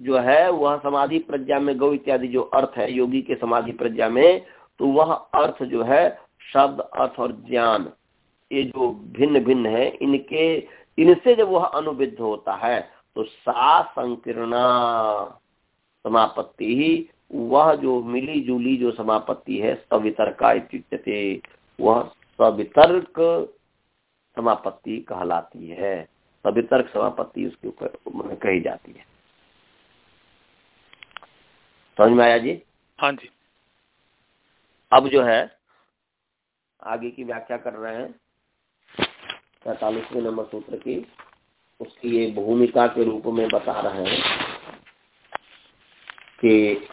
जो है, वह समाधि प्रज्ञा में गौ इत्यादि जो अर्थ है, योगी के समाधि प्रज्ञा में तो वह अर्थ जो है, शब्द, अर्थ और ज्ञान, ये जो भिन्न भिन्न है, इनके, इनसे जब वह अनुविध होता है तो सा संकीर्णा समापत्ति ही, वह जो मिली जुली जो समापत्ति है, सवितर्का इत्युच्यते, वह सवितर्क समापत्ति कहलाती है। सवितर्क समापत्ति उसके ऊपर कही जाती है। समझ में आया जी?
हाँ जी।
अब जो है आगे की व्याख्या कर रहे हैं। पैतालीसवें नंबर सूत्र की उसकी ये भूमिका के रूप में बता रहे हैं कि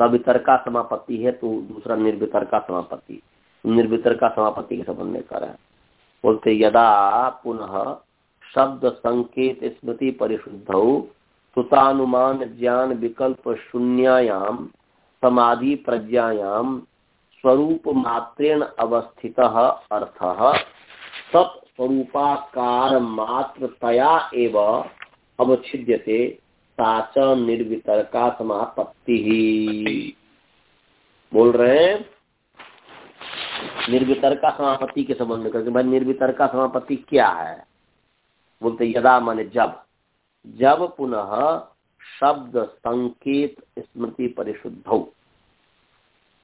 सवितर का समापत्ति है तो दूसरा निर्वितरका समापत्ति। निर्वितरका समापत्ति के संबंध में कर है। बोलते यदा पुनः शब्द संकेत स्मृति परिशुद्ध सुतानुमान, ज्ञान, विकल्प, शून्यायाम, समाधि, प्रज्ञायाम, स्वरूप मात्रेण अवस्थित अर्थ सत्स्वरूपाकार मात्रतया एव अवच्छिद्यते साच समापत्ति ही बोल रहे हैं? निर्वितरका समापत्ति के संबंध में करके भाई निर्वितरका समापत्ति क्या है? बोलते यदा माने जब। जब पुनः शब्द संकेत स्मृति परिशुद्ध।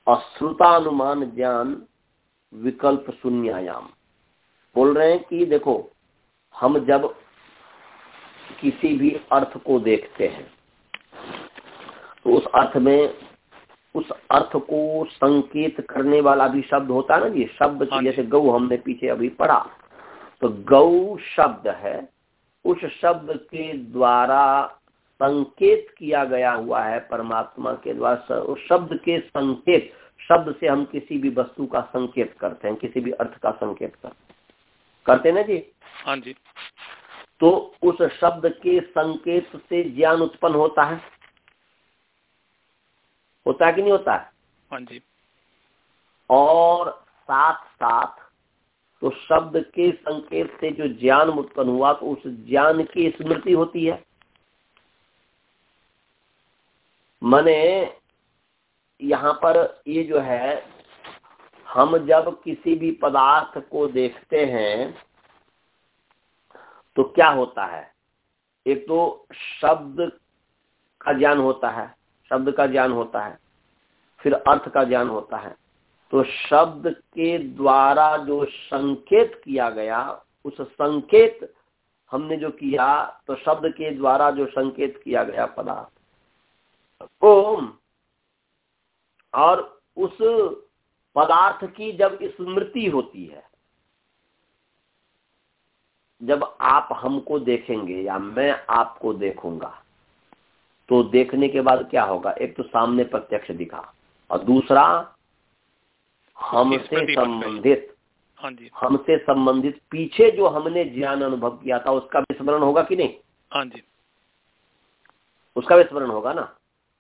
अश्रुतानुमान ज्ञान विकल्प शून्यायाम। बोल रहे हैं कि देखो हम जब किसी भी अर्थ को देखते हैं तो उस अर्थ में उस अर्थ को संकेत करने वाला भी शब्द होता है ना जी? शब्द हाँ जैसे गौ हमने पीछे अभी पढ़ा तो गौ शब्द है उस शब्द के द्वारा संकेत किया गया हुआ है परमात्मा के द्वारा उस शब्द के संकेत शब्द से हम किसी भी वस्तु का संकेत करते हैं किसी भी अर्थ का संकेत करते हैं। करते ना जी?
हाँ जी।
तो उस शब्द के संकेत से ज्ञान उत्पन्न होता है? होता है कि नहीं होता है?
हाँ जी।
और साथ साथ तो शब्द के संकेत से जो ज्ञान उत्पन्न हुआ तो उस ज्ञान की स्मृति होती है। मने यहाँ पर ये जो है, हम जब किसी भी पदार्थ को देखते हैं तो क्या होता है? एक तो शब्द का ज्ञान होता है, शब्द का ज्ञान होता है, फिर अर्थ का ज्ञान होता है। तो शब्द के द्वारा जो संकेत किया गया, उस संकेत हमने जो किया तो शब्द के द्वारा जो संकेत किया गया पदार्थ। ओम। और उस पदार्थ की जब स्मृति होती है, जब आप हमको देखेंगे या मैं आपको देखूँगा तो देखने के बाद क्या होगा? एक तो सामने प्रत्यक्ष दिखा, और दूसरा हमसे संबंधित।
हाँ जी।
हमसे संबंधित पीछे जो हमने ज्ञान अनुभव किया था उसका विस्मरण होगा कि नहीं?
हाँ जी।
उसका विस्मरण होगा ना?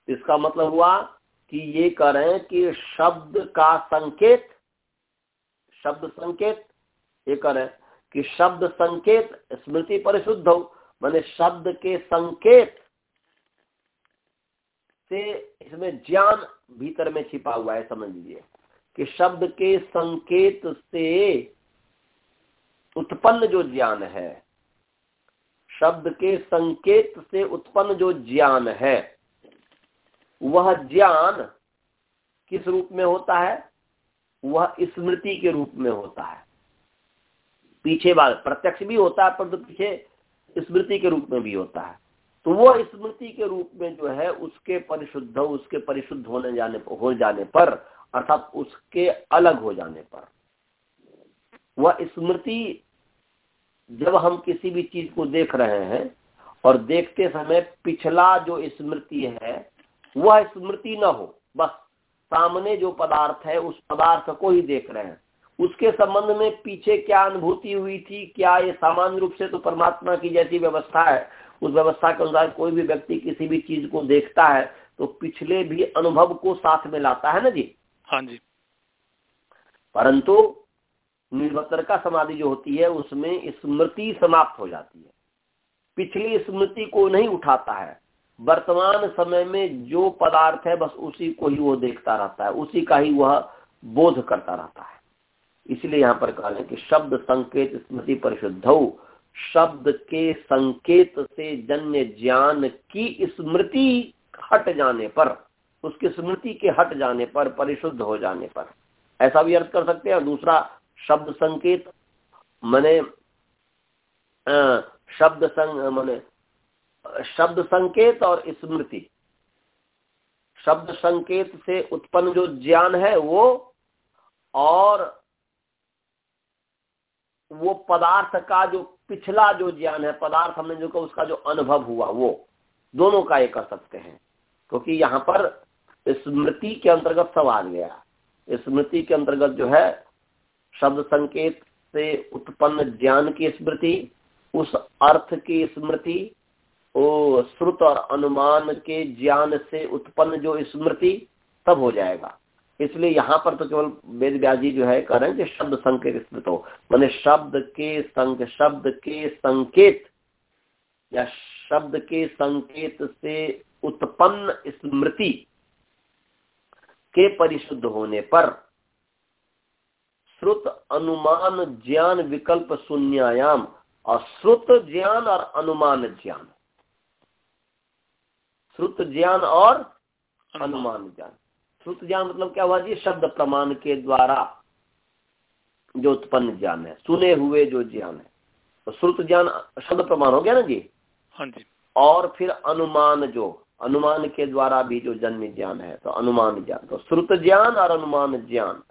इसका मतलब हुआ कि ये करें कि शब्द का संकेत शब्द संकेत ये करें कि शब्द संकेत स्मृति परिशुद्ध हो मैंने शब्द के संकेत से इसमें ज्ञान भीतर में छिपा हुआ है समझ लीजिए। कि शब्द के संकेत से उत्पन्न जो ज्ञान है, शब्द के संकेत से उत्पन्न जो ज्ञान है, वह ज्ञान किस रूप में होता है? वह स्मृति के रूप में होता है। पीछे बात प्रत्यक्ष भी होता है, परंतु पीछे स्मृति के रूप में भी होता है। तो वो स्मृति के रूप में जो है, उसके परिशुद्ध उसके परिशुद्ध होने जाने, हो जाने पर अर्थात उसके अलग हो जाने पर। वह स्मृति जब हम किसी भी चीज़ को देख रहे हैं और देखते समय पिछला जो स्मृति है, वह स्मृति न हो, बस सामने जो पदार्थ है, उस पदार्थ को ही देख रहे हैं। उसके संबंध में पीछे क्या अनुभूति हुई थी, क्या ये सामान्य रूप से तो परमात्मा की जैसी व्यवस्था है, उस व्यवस्था के अनुसार कोई भी व्यक्ति किसी भी चीज़ को देखता है तो पिछले भी अनुभव को साथ में लाता है ना जी?
हाँ जी।
परंतु निर्वतर का समाधि जो होती है, उसमें स्मृति समाप्त हो जाती है। पिछली स्मृति को नहीं उठाता है। वर्तमान समय में जो पदार्थ है, बस उसी को ही वो देखता रहता है। उसी का ही वह बोध करता रहता है। इसलिए यहाँ पर कहा है कि शब्द संकेत स्मृति परिशुद्ध शब्द के संकेत से जन्य ज्ञान की स्मृति हट जाने पर उसकी स्मृति के हट जाने पर, परिशुद्ध हो जाने पर। ऐसा भी अर्थ कर सकते हैं। दूसरा, शब्द संकेत, मने शब्द संग, मने, शब्द संकेत और स्मृति। शब्द संकेत से उत्पन्न जो ज्ञान है, वो और वो पदार्थ का जो पिछला जो ज्ञान है, पदार्थ हमने जो कहा, उसका जो अनुभव हुआ, वो। दोनों का ये कर सकते हैं। क्योंकि यहाँ पर स्मृति के अंतर्गत सब आ गया स्मृति के अंतर्गत जो है, शब्द संकेत से उत्पन्न ज्ञान की स्मृति, उस अर्थ की स्मृति, ओ श्रुत और अनुमान के ज्ञान से उत्पन्न जो स्मृति, तब हो जाएगा। इसलिए यहाँ पर तो केवल वेद व्याजी जो है कह रहे हैं कि शब्द संकेत स्मृत हो। मैंने शब्द के संग शब्द के संकेत, या शब्द के संकेत से उत्पन्न स्मृति के परिशुद्ध होने पर। श्रुत अनुमान ज्ञान विकल्प शून्यायाम। और श्रुत ज्ञान और अनुमान ज्ञान। श्रुत ज्ञान और अनुमान ज्ञान। श्रुत ज्ञान मतलब क्या हुआ जी? शब्द प्रमाण के द्वारा जो उत्पन्न ज्ञान है सुने हुए जो ज्ञान है। तो श्रुत ज्ञान शब्द प्रमाण हो गया ना जी?
हाँ जी।
और फिर अनुमान जो अनुमान के द्वारा भी जो जन्म ज्ञान है तो अनुमान ज्ञान तो श्रुत ज्ञान और अनुमान ज्ञान।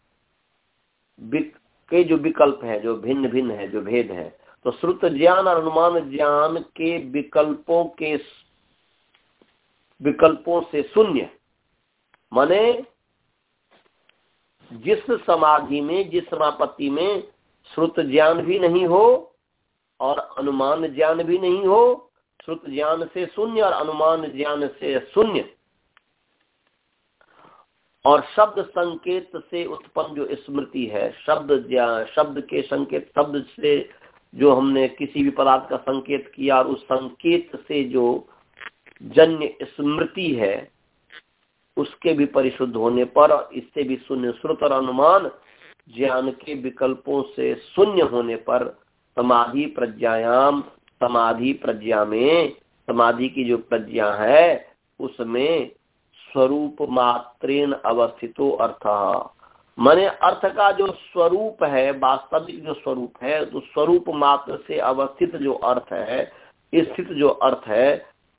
के जो विकल्प है, जो भिन्न भिन्न है, जो भेद है तो श्रुत ज्ञान और अनुमान ज्ञान के विकल्पों के विकल्पों से शून्य। माने, जिस समाधि में, जिस समापत्ति में श्रुत ज्ञान भी नहीं हो और अनुमान ज्ञान भी नहीं हो श्रुत ज्ञान से शून्य और अनुमान ज्ञान से शून्य। और शब्द संकेत से उत्पन्न जो स्मृति है, शब्द शब्द के संकेत, शब्द से जो हमने किसी भी पदार्थ का संकेत किया और उस संकेत से जो जन्य स्मृति है, उसके भी परिशुद्ध होने पर इससे भी शून्य श्रुत और अनुमान ज्ञान के विकल्पों से शून्य होने पर समाधि प्रज्ञायाम समाधि प्रज्ञा में, समाधि की जो प्रज्ञा है, उसमें स्वरूप मात्रेन अवस्थितो अर्थ। माने अर्थ का जो स्वरूप है, वास्तविक जो स्वरूप है तो स्वरूप मात्र से अवस्थित जो अर्थ है, स्थित जो अर्थ है,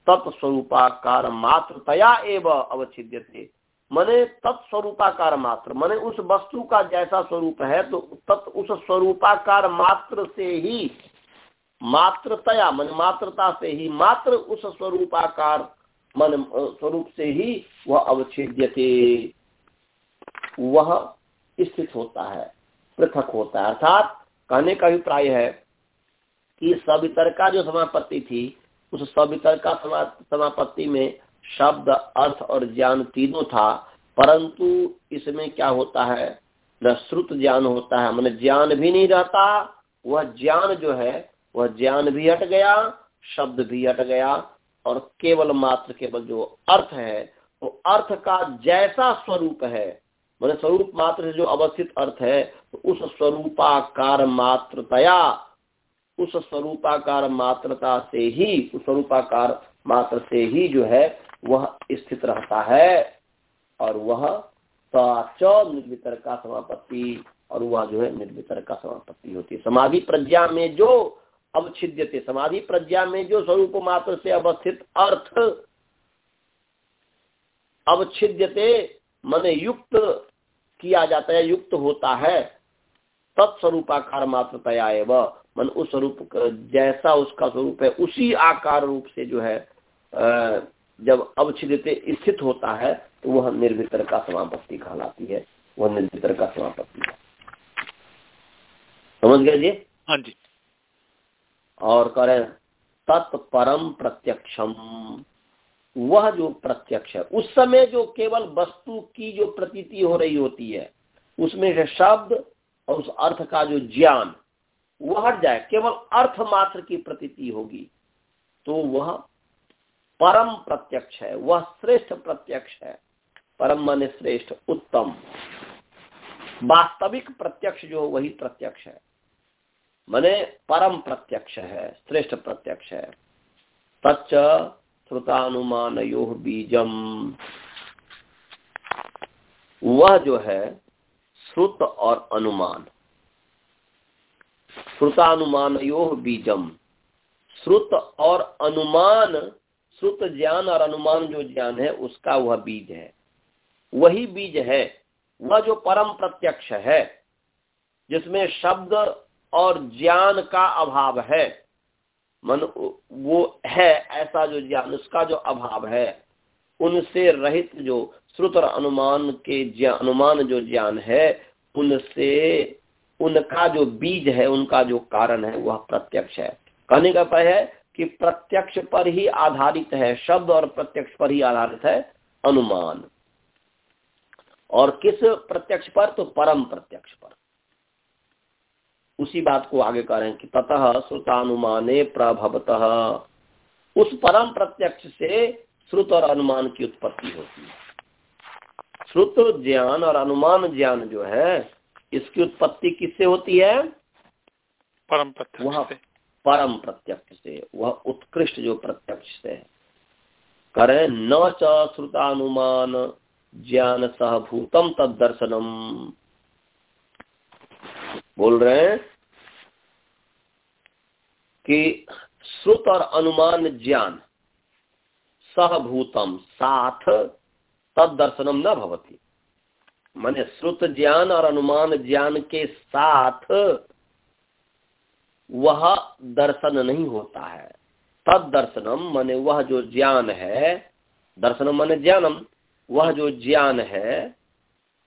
तत्स्वरूपाकार मात्रतया एवं अवच्छिद्य थे मने तत्स्वरूपाकार मात्र, मने उस वस्तु का जैसा स्वरूप है तो तत् उस स्वरूपाकार मात्र से ही मात्रतया, मन मात्रता से ही, मात्र उस स्वरूपाकार मन स्वरूप से ही वह अवच्छेद्य वह स्थित होता है, पृथक होता है। अर्थात कहने का अभिप्राय है कि सवितर का जो समापत्ति थी, उस सवितर का समापत्ति में शब्द, अर्थ और ज्ञान तीनों था, परंतु इसमें क्या होता है? न श्रुत ज्ञान होता है, मैंने ज्ञान भी नहीं रहता, वह ज्ञान जो है वह ज्ञान भी हट गया, शब्द भी हट गया, और केवल मात्र केवल जो अर्थ है, वो तो अर्थ का जैसा स्वरूप है। मैंने स्वरूप मात्र से जो अवस्थित अर्थ है तो उस स्वरूपाकार मात्रतया, उस स्वरूपाकार मात्रता से ही, उस स्वरूपाकार मात्र से ही जो है, वह स्थित रहता है। और वह निर्वितर का समापत्ति, और वह जो है निर्वितर का समापत्ति होती है। समाधि प्रज्ञा में जो अवच्छिद्य समाधि प्रज्ञा में जो स्वरूप मात्र से अवस्थित अर्थ अवच्छिद्यते, मन युक्त किया जाता है, युक्त होता है, तत्स्वरूपाकार मात्र तया मन उस स्वरूप जैसा उसका स्वरूप है, उसी आकार रूप से जो है जब अवच्छिदित स्थित होता है तो वह निर्भितर का समापत्ति कहलाती है। वह निर्भितर का समापत्ति समझ गए जी?
हाँ जी।
और करें तत्परम प्रत्यक्षम। वह जो प्रत्यक्ष है, उस समय जो केवल वस्तु की जो प्रतीति हो रही होती है, उसमें से शब्द और उस अर्थ का जो ज्ञान, वह हट जाए, केवल अर्थ मात्र की प्रतीति होगी तो वह परम प्रत्यक्ष है, वह श्रेष्ठ प्रत्यक्ष है। परम मन श्रेष्ठ, उत्तम। वास्तविक प्रत्यक्ष जो, वही प्रत्यक्ष है। मने परम प्रत्यक्ष है, श्रेष्ठ प्रत्यक्ष है। तच्च श्रुतानुमान यो बीजम। वह जो है, श्रुत और अनुमान। श्रुतानुमान यो बीजम। श्रुत और अनुमान, श्रुत ज्ञान और अनुमान जो ज्ञान है, उसका वह बीज है। वही बीज है, वह जो परम प्रत्यक्ष है, जिसमें शब्द और ज्ञान का अभाव है। मन वो है ऐसा जो ज्ञान, उसका जो अभाव है, उनसे रहित जो श्रुत और अनुमान के अनुमान जो ज्ञान है, उनसे, उनका जो बीज है, उनका जो कारण है, वह प्रत्यक्ष है। कहने का पाय है कि प्रत्यक्ष पर ही आधारित है, शब्द और प्रत्यक्ष पर ही आधारित है अनुमान। और किस प्रत्यक्ष पर? तो परम प्रत्यक्ष पर। उसी बात को आगे कह रहे हैं कि ततः श्रुतानुमाने प्रभवत। उस परम प्रत्यक्ष से श्रुत और अनुमान की उत्पत्ति होती है। श्रुत ज्ञान और अनुमान ज्ञान जो है इसकी उत्पत्ति किससे होती है?
परम प्रत्यक्ष
वह परम प्रत्यक्ष से वह उत्कृष्ट जो प्रत्यक्ष से है। करें न च्रुतानुमान ज्ञान सहभूतम तद दर्शनम बोल रहे हैं कि श्रुत और अनुमान ज्ञान सहभूतम, साथ तद दर्शनम न भवती। माने श्रुत ज्ञान और अनुमान ज्ञान के साथ वह दर्शन नहीं होता है। तद दर्शनम माने वह जो ज्ञान है, दर्शनम माने ज्ञानम, वह जो ज्ञान है,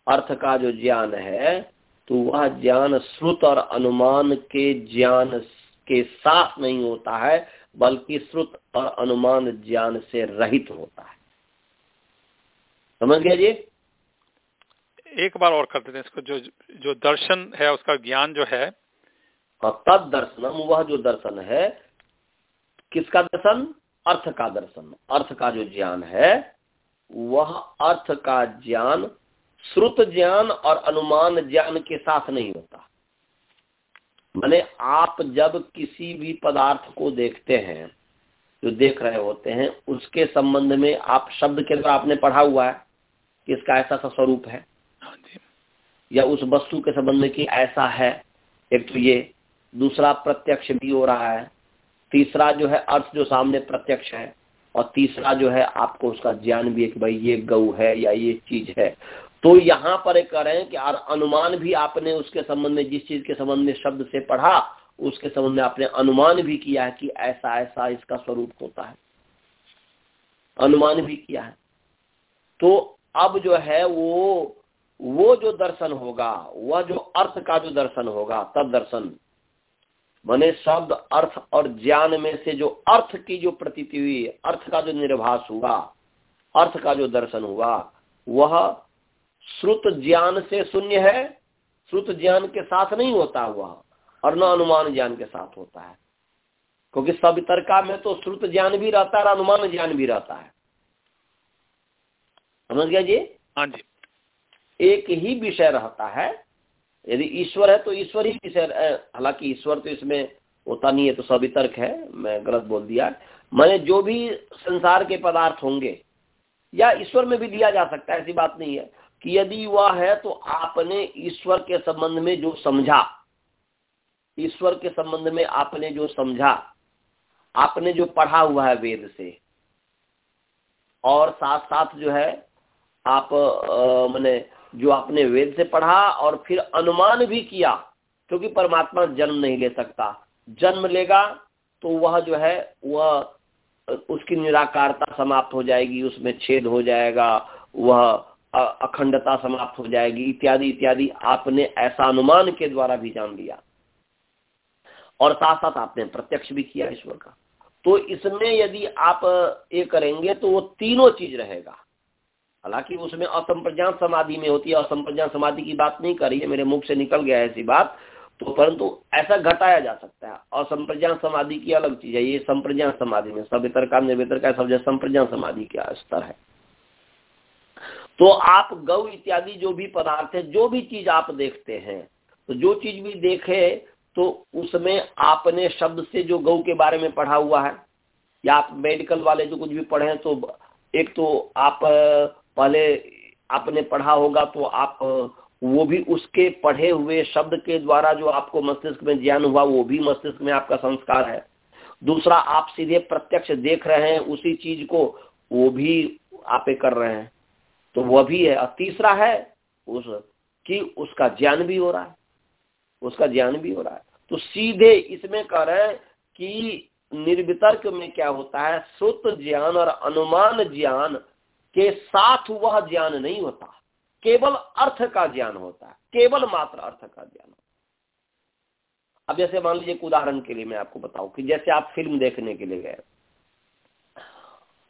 अर्थ का जो ज्ञान है तो वह ज्ञान श्रुत और अनुमान के ज्ञान के साथ नहीं होता है बल्कि श्रुत और अनुमान ज्ञान से रहित होता है। समझ गया जी?
एक बार और कर देते हैं इसको जो जो दर्शन है उसका ज्ञान जो है।
तद दर्शनम वह जो दर्शन है किसका दर्शन? अर्थ का दर्शन। अर्थ का जो ज्ञान है वह अर्थ का ज्ञान श्रुत ज्ञान और अनुमान ज्ञान के साथ नहीं होता। माने आप जब किसी भी पदार्थ को देखते हैं जो देख रहे होते हैं उसके संबंध में आप शब्द के द्वारा आपने पढ़ा हुआ है कि इसका ऐसा सा स्वरूप है हाँ या उस वस्तु के संबंध में कि ऐसा है एक तो ये दूसरा प्रत्यक्ष भी हो रहा है तीसरा जो है अर्थ जो सामने प्रत्यक्ष है और तीसरा जो है आपको उसका ज्ञान भी है कि भाई ये गौ है या ये चीज़ है तो यहाँ पर कह रहे हैं कि अनुमान भी आपने उसके संबंध में, जिस चीज़ के संबंध में शब्द से पढ़ा, उसके संबंध में आपने अनुमान भी किया है कि ऐसा ऐसा इसका स्वरूप होता है। अनुमान भी किया है। तो अब जो है वो वो जो दर्शन होगा, वह जो अर्थ का जो दर्शन होगा तब दर्शन। मने शब्द, अर्थ और ज्ञान में से जो अर्थ की जो प्रतीति हुई, अर्थ का जो निर्भास हुआ, अर्थ का जो दर्शन हुआ, वह श्रुत ज्ञान से शून्य है श्रुत ज्ञान के साथ नहीं होता हुआ और न अनुमान ज्ञान के साथ होता है। क्योंकि सब तर्का में तो श्रुत ज्ञान भी रहता है और अनुमान ज्ञान भी रहता है। समझ गया जी?
हाँ जी।
एक ही विषय रहता है। यदि ईश्वर है तो ईश्वर ही विषय हालाँकि ईश्वर तो इसमें होता नहीं है तो सभी तर्क है मैं गलत बोल दिया। मैंने जो भी संसार के पदार्थ होंगे या ईश्वर में भी दिया जा सकता है ऐसी बात नहीं है। कि यदि वह है तो आपने ईश्वर के संबंध में जो समझा, ईश्वर के संबंध में आपने जो समझा, आपने जो पढ़ा हुआ है वेद से। और साथ साथ जो है, आप मैंने जो आपने वेद से पढ़ा और फिर अनुमान भी किया, क्योंकि परमात्मा जन्म नहीं ले सकता। जन्म लेगा तो वह जो है, वह उसकी निराकारता समाप्त हो जाएगी, उसमें छेद हो जाएगा, वह अखंडता समाप्त हो जाएगी, इत्यादि इत्यादि। आपने ऐसा अनुमान के द्वारा भी जान लिया। और साथ साथ आपने प्रत्यक्ष भी किया ईश्वर का। तो इसमें यदि आप ये करेंगे तो वो तीनों चीज़ रहेगा। हालाँकि उसमें असंप्रज्ञान समाधि में होती है। असंप्रज्ञान समाधि की बात नहीं कर है, मेरे मुख से निकल गया है ऐसी बात। तो परंतु ऐसा घटाया जा सकता है। असंप्रज्ञान समाधि की अलग चीज़ है। ये संप्रज्ञान समाधि में सभ्यतर का निर्वेतर का सब संप्रज्ञान समाधि का स्तर है। तो आप गौ इत्यादि जो भी पदार्थ है, जो भी चीज़ आप देखते हैं तो जो चीज़ भी देखे तो उसमें आपने शब्द से जो गौ के बारे में पढ़ा हुआ है, या आप मेडिकल वाले जो कुछ भी पढ़े हैं तो एक तो आप पहले आपने पढ़ा होगा तो आप वो भी उसके पढ़े हुए शब्द के द्वारा जो आपको मस्तिष्क में ज्ञान हुआ, वो भी मस्तिष्क में आपका संस्कार है। दूसरा, आप सीधे प्रत्यक्ष देख रहे हैं, उसी चीज़ को, वो भी आप कर रहे हैं। तो वह भी है। और तीसरा है उस कि उसका ज्ञान भी हो रहा है। उसका ज्ञान भी हो रहा है। तो सीधे इसमें कह रहे कि निर्वितर्क में क्या होता है? श्रुत ज्ञान और अनुमान ज्ञान के साथ वह ज्ञान नहीं होता। केवल अर्थ का ज्ञान होता है। केवल मात्र अर्थ का ज्ञान अब जैसे मान लीजिए उदाहरण के लिए मैं आपको बताऊँ कि जैसे आप फ़िल्म देखने के लिए गए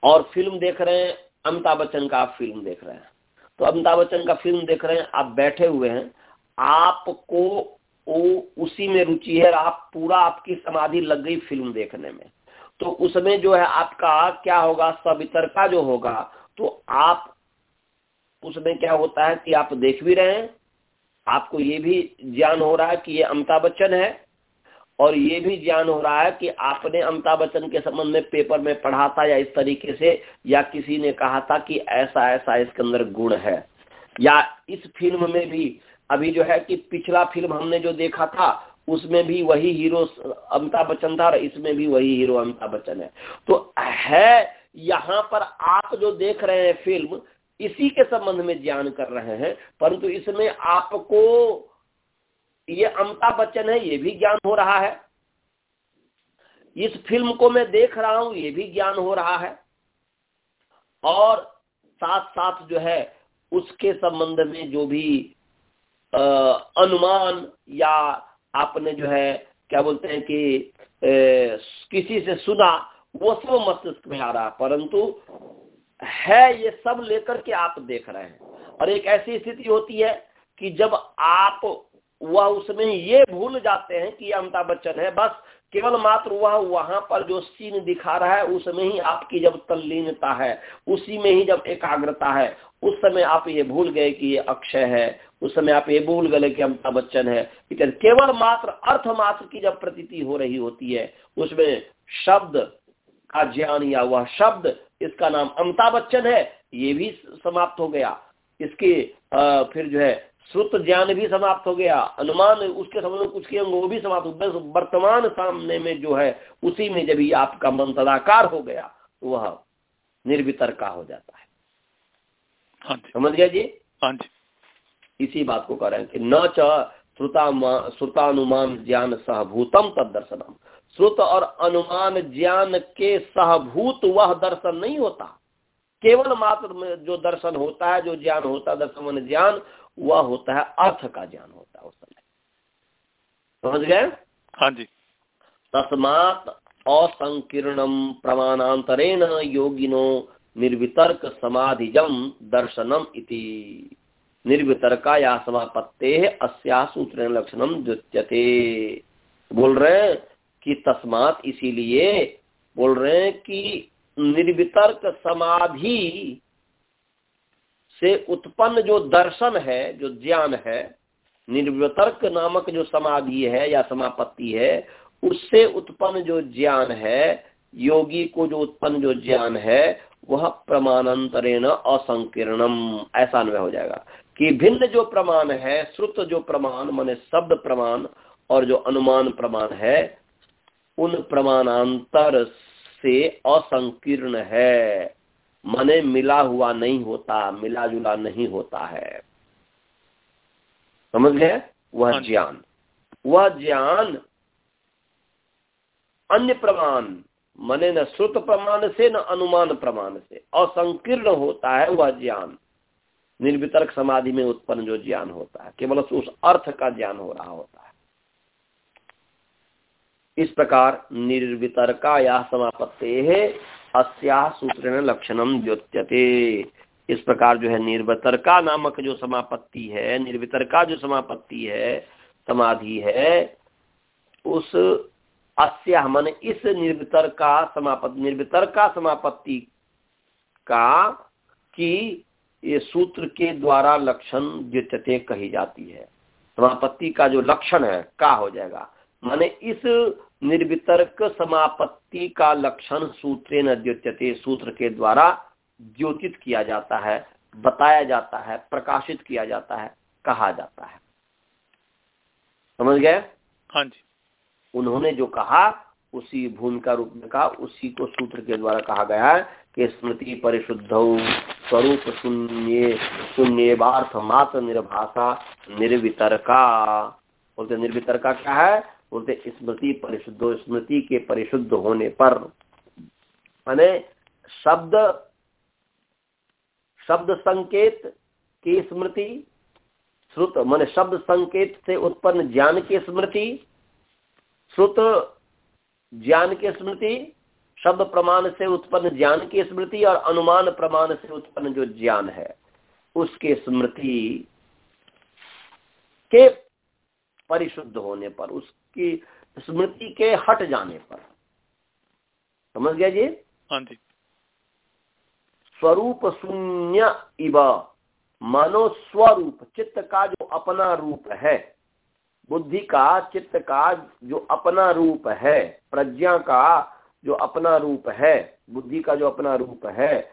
और फ़िल्म देख रहे हैं अमिताभ बच्चन का आप फ़िल्म देख रहे हैं। तो अमिताभ बच्चन का फ़िल्म देख रहे हैं, आप बैठे हुए हैं, आपको वो उसी में रुचि है आप पूरा आपकी समाधि लग गई फ़िल्म देखने में। तो उसमें जो है आपका क्या होगा सवितर का जो होगा तो आप उसमें क्या होता है कि आप देख भी रहे हैं। आपको ये भी ज्ञान हो रहा है कि ये अमिताभ बच्चन है और ये भी ज्ञान हो रहा है कि आपने अमिताभ बच्चन के संबंध में पेपर में पढ़ा था या इस तरीके से, या किसी ने कहा था कि ऐसा ऐसा इसके अंदर गुण है। या इस फ़िल्म में भी, अभी जो है कि पिछला फ़िल्म हमने जो देखा था, उसमें भी वही हीरो अमिताभ बच्चन था और इसमें भी वही हीरो अमिताभ बच्चन है। तो है, यहाँ पर आप जो देख रहे हैं फ़िल्म, इसी के संबंध में ज्ञान कर रहे हैं, परंतु इसमें आपको ये अमिताभ बच्चन है ये भी ज्ञान हो रहा है। इस फ़िल्म को मैं देख रहा हूँ ये भी ज्ञान हो रहा है। और साथ साथ जो है उसके संबंध में जो भी आ, अनुमान या आपने जो है क्या बोलते हैं कि ए, किसी से सुना वो सब मस्तिष्क में आ रहा है। परंतु है ये सब लेकर के आप देख रहे हैं। और एक ऐसी स्थिति होती है कि जब आप वह उसमें ये भूल जाते हैं कि अमिताभ बच्चन है। बस केवल मात्र वह वहाँ पर जो सीन दिखा रहा है, उसमें ही आपकी जब तल्लीनता है, उसी में ही जब एकाग्रता है, उस समय आप ये भूल गए कि ये अक्षय है, उस समय आप ये भूल गए कि अमिताभ बच्चन है। केवल मात्र, अर्थ मात्र की जब प्रतीति हो रही होती है, उसमें शब्द का ज्ञान या वह शब्द, इसका नाम अमिताभ बच्चन है, ये भी समाप्त हो गया। इसके फिर जो है श्रुत ज्ञान भी समाप्त हो गया। अनुमान उसके समझ कुछ किए वो भी समाप्त हो गया। वर्तमान सामने में जो है उसी में जब आपका मन सदाकार हो गया तो वह निर्वितर का हो जाता है। हाँ समझ गया जी? हाँ जी। इसी बात को कह रहे हैं कि न श्रुतानुमान ज्ञान सहभूतम तद दर्शनम श्रुत और अनुमान ज्ञान के सहभूत वह दर्शन नहीं होता। केवल मात्र में जो दर्शन होता है जो ज्ञान होता है दर्शन ज्ञान वह होता है अर्थ का ज्ञान होता है उस समय। समझ गए?
हाँ जी।
तस्मात असंकीर्णम प्रमाणांतरेण योगिनो निर्वितर्क समाधिजम दर्शनम इति। निर्वितर्का या समापत्ते अस्या सूत्र लक्षणम द्वितीयते बोल रहे हैं कि तस्मात इसीलिए बोल रहे हैं कि निर्वितर्क समाधि से उत्पन्न जो दर्शन है, जो ज्ञान है निर्वतर्क नामक जो समाधि है या समापत्ति है, उससे उत्पन्न जो ज्ञान है, योगी को जो उत्पन्न जो ज्ञान है, वह प्रमाणांतरेण असंकीर्णम। ऐसा अनुभव हो जाएगा कि भिन्न जो प्रमाण है, श्रुत जो प्रमाण, माने शब्द प्रमाण और जो अनुमान प्रमाण है, उन प्रमाणांतर से असंकीर्ण है। मने मिला हुआ नहीं होता मिला जुला नहीं होता है। समझ गए? वह हाँ ज्ञान। वह ज्ञान अन्य प्रमाण मने न श्रुत प्रमाण से न अनुमान प्रमाण से। असंकीर्ण होता है वह ज्ञान। निर्वितर्क समाधि में उत्पन्न जो ज्ञान होता है केवल उस अर्थ का ज्ञान हो रहा होता है। इस प्रकार निर्वितर्का या समापत्ति है अस्या सूत्र लक्षणम द्योत्यते। इस प्रकार जो है निर्वितरका नामक जो समापत्ति है, निर्वितरका जो समापत्ति है, समाधि है, उस अस्या मन इस निर्वितर का समापत्ति निर्वितर का समापत्ति का की ये सूत्र के द्वारा लक्षण द्वितीयते कही जाती है। समापत्ति का जो लक्षण है, का हो जाएगा? माने इस निर्वितर्क समापत्ति का लक्षण सूत्र नद्योत्यते सूत्र के द्वारा द्योतित किया जाता है बताया जाता है प्रकाशित किया जाता है कहा जाता है। समझ गए?
हाँ जी।
उन्होंने जो कहा उसी भूमिका रूप में कहा उसी को सूत्र के द्वारा कहा गया है कि स्मृति परिशुद्ध स्वरूप शून्य शून्य मात्र निर्भाषा निर्वितरका। बोलते निर्वितरका क्या है? बोलते स्मृति परिशुद्ध स्मृति के परिशुद्ध होने पर माने शब्द शब्द संकेत की स्मृति, श्रुत, माने शब्द संकेत से उत्पन्न ज्ञान की स्मृति, श्रुत ज्ञान की स्मृति, शब्द प्रमाण से उत्पन्न ज्ञान की स्मृति और अनुमान प्रमाण से उत्पन्न जो ज्ञान है, उसके स्मृति के परिशुद्ध होने पर, उस की स्मृति के हट जाने पर। समझ गया जी?
हाँ जी।
स्वरूप शून्य इव मानो स्वरूप चित्त का जो अपना रूप है। बुद्धि का चित्त का जो अपना रूप है। प्रज्ञा का जो अपना रूप है। बुद्धि का जो अपना रूप है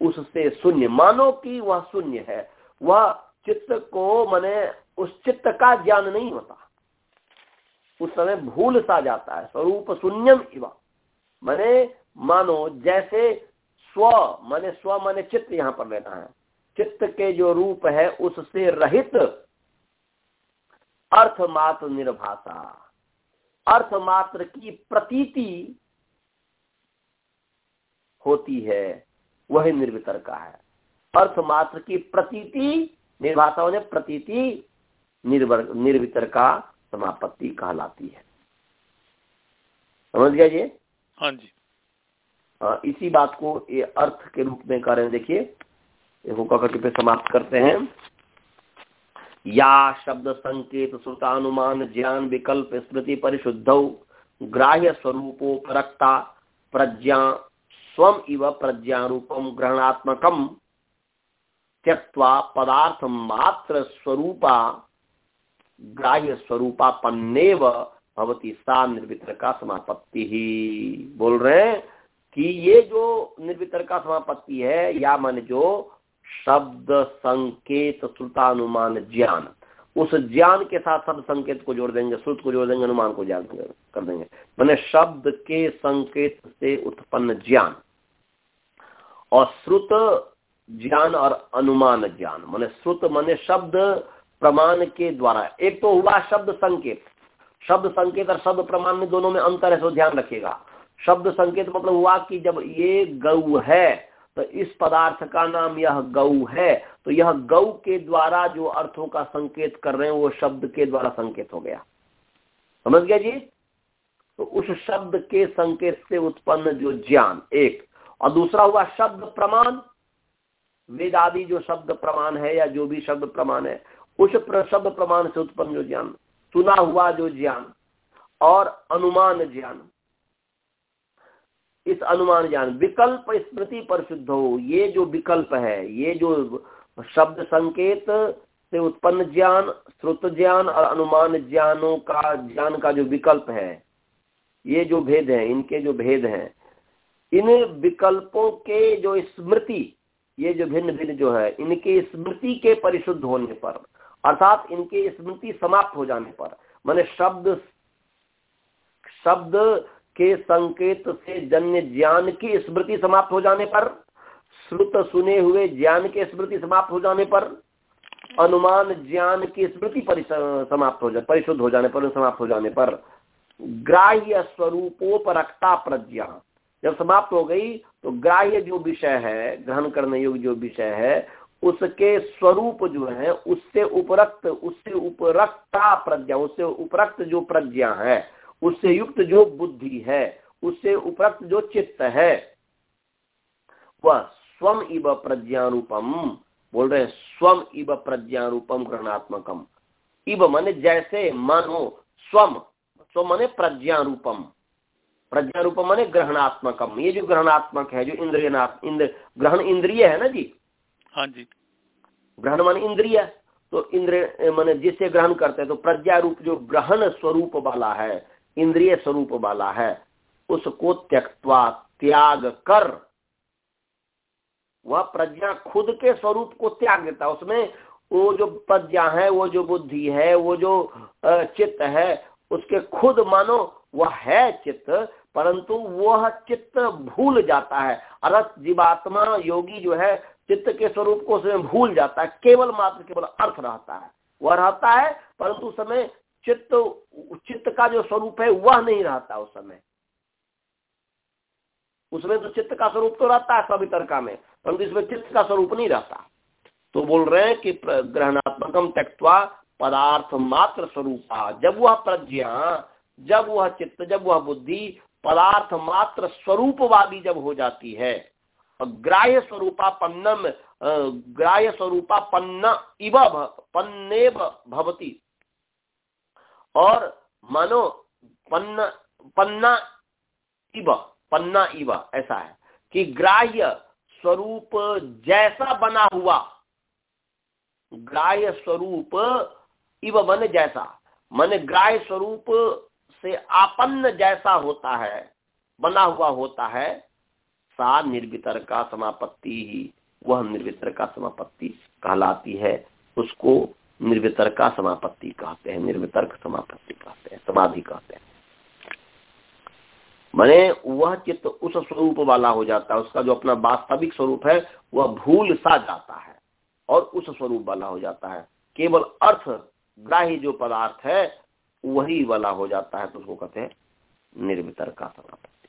उससे शून्य। मानो कि वह शून्य है। वह चित्त को मने उस चित्त का ज्ञान नहीं होता। उस समय भूल सा जाता है, स्वरूप शून्यम इवा। मने मानो जैसे स्व, माने स्व, माने चित्त यहाँ पर लेना है। चित्त के जो रूप है उससे रहित अर्थमात्र निर्भाषा। अर्थमात्र की प्रतीति होती है, वही निर्वितर का है। अर्थमात्र की प्रतीति निर्भाषा ने प्रतीति निर्वितर का समापत्ति कहलाती है। समझ गया जी?
हाँ जी।
आ, इसी बात को ये अर्थ के रूप में कह रहे हैं देखिए पे समाप्त करते हैं। या शब्द संकेत श्रुतानुमान ज्ञान विकल्प स्मृति परिशुद्ध ग्राह्य स्वरूपोपरक्ता प्रज्ञा स्वम इव प्रज्ञा रूपम ग्रहणात्मकम त्यक्वा पदार्थ मात्र स्वरूपा ग्राह्य स्वरूपापन्नेव भवती सा निर्वितर का समापत्ति। ही बोल रहे हैं कि ये जो निर्वितर का समापत्ति है, या मन जो शब्द संकेत श्रुतानुमान ज्ञान, उस ज्ञान के साथ शब्द संकेत को जोड़ देंगे, श्रुत को जोड़ देंगे, अनुमान को ज्ञान कर देंगे। मैंने शब्द के संकेत से उत्पन्न ज्ञान और श्रुत ज्ञान और अनुमान ज्ञान। मैंने श्रुत मैंने शब्द प्रमाण के द्वारा। एक तो हुआ शब्द संकेत। शब्द संकेत और शब्द प्रमाण में दोनों में अंतर है तो ध्यान रखिएगा। शब्द संकेत मतलब हुआ कि जब ये गौ है तो इस पदार्थ का नाम यह गौ है। तो यह गौ के द्वारा जो अर्थों का संकेत कर रहे हैं, वो शब्द के द्वारा संकेत हो गया। समझ गया जी? तो उस शब्द के संकेत से उत्पन्न जो ज्ञान, एक। और दूसरा हुआ शब्द प्रमाण। वेद आदि जो शब्द प्रमाण है या जो भी शब्द प्रमाण है उस शब्द प्रमाण से उत्पन्न जो ज्ञान सुना हुआ जो ज्ञान और अनुमान ज्ञान। इस अनुमान ज्ञान, विकल्प स्मृति पर शुद्ध हो। ये जो विकल्प है, ये जो शब्द संकेत से उत्पन्न ज्ञान, श्रुत ज्ञान और अनुमान ज्ञानों का, ज्ञान का जो विकल्प है, ये जो भेद है, इनके जो भेद हैं, इन विकल्पों के जो स्मृति, ये जो भिन्न भिन्न जो है, इनके स्मृति के परिशुद्ध होने पर अर्थात इनके स्मृति समाप्त हो जाने पर, मैंने शब्द शब्द के संकेत से जन्य ज्ञान की स्मृति समाप्त हो जाने पर, श्रुत सुने हुए ज्ञान की स्मृति समाप्त हो जाने पर, अनुमान ज्ञान की स्मृति समाप्त हो जाए परिशुद्ध हो जाने पर, समाप्त हो जाने पर, ग्राह्य स्वरूपोपरक्ता प्रज्ञा। जब समाप्त हो गई तो ग्राह्य जो विषय है, ग्रहण करने योग्य जो विषय है उसके स्वरूप जो है, उससे उपरक्त, उससे उपरक्ता प्रज्ञा, उससे उपरक्त जो प्रज्ञा है, उससे युक्त जो बुद्धि है, उससे उपरक्त जो चित्त है, वह स्वम इव प्रज्ञारूपम, बोल रहे स्वम इव प्रज्ञारूपम ग्रहणात्मकम। इव माने जैसे मानो स्वम स्व माने प्रज्ञारूपम। प्रज्ञारूपम माने ग्रहणात्मकम। ये जो ग्रहणात्मक है, जो इंद्रिय इंद्र, ग्रहण इंद्रिय है ना जी
हाँ जी।
ग्रहण मान इंद्रिय। तो इंद्र माने जिससे ग्रहण करते हैं तो प्रज्ञा रूप जो ग्रहण स्वरूप वाला है, इंद्रिय स्वरूप वाला है, उसको त्यक्वा त्याग कर, वह प्रज्ञा खुद के स्वरूप को त्याग देता उसमें वो जो प्रज्ञा है, वो जो बुद्धि है, वो जो चित्त है, उसके खुद मानो वह है चित्त, परंतु वह चित्त भूल जाता है। अरथ जीवात्मा योगी जो है चित्त के स्वरूप को उसमें भूल जाता है, केवल मात्र केवल अर्थ रहता है। वह रहता है, परंतु समय चित्त चित्त का जो स्वरूप है, वह नहीं रहता उस समय। उसमें तो चित्त का स्वरूप तो रहता है सभी तर्का में, परंतु इसमें चित्त का स्वरूप नहीं रहता। तो बोल रहे हैं कि ग्रहणात्मकम त्यक्वा पदार्थ मात्र स्वरूप। जब वह प्रज्ञा, जब वह चित्त, जब वह बुद्धि, पदार्थ मात्र स्वरूपवादी जब हो जाती है ग्राह्य स्वरूपापन्नम ग्राह्य स्वरूपापन्न इव पन्ने भवती। और मानो पन्ना पन्ना इव पन्ना इव, ऐसा है कि ग्राह्य स्वरूप जैसा बना हुआ, ग्राह्य स्वरूप इव मन जैसा, मन ग्राह्य स्वरूप से आपन्न जैसा होता है, बना हुआ होता है सा निर्वितर का समापत्ति ही, वह निर्वितर का समापत्ति कहलाती है। उसको निर्वितर्क समापत्ति कहते हैं, निर्वितर्क समापत्ति कहते हैं, समाधि कहते हैं। मैंने वह चित्त उस स्वरूप वाला हो जाता है, उसका जो अपना वास्तविक स्वरूप है, वह भूल सा जाता है और उस स्वरूप वाला हो जाता है। केवल अर्थ ग्राही जो पदार्थ है, वही वाला हो जाता है तो उसको कहते हैं निर्वितर का समापत्ति।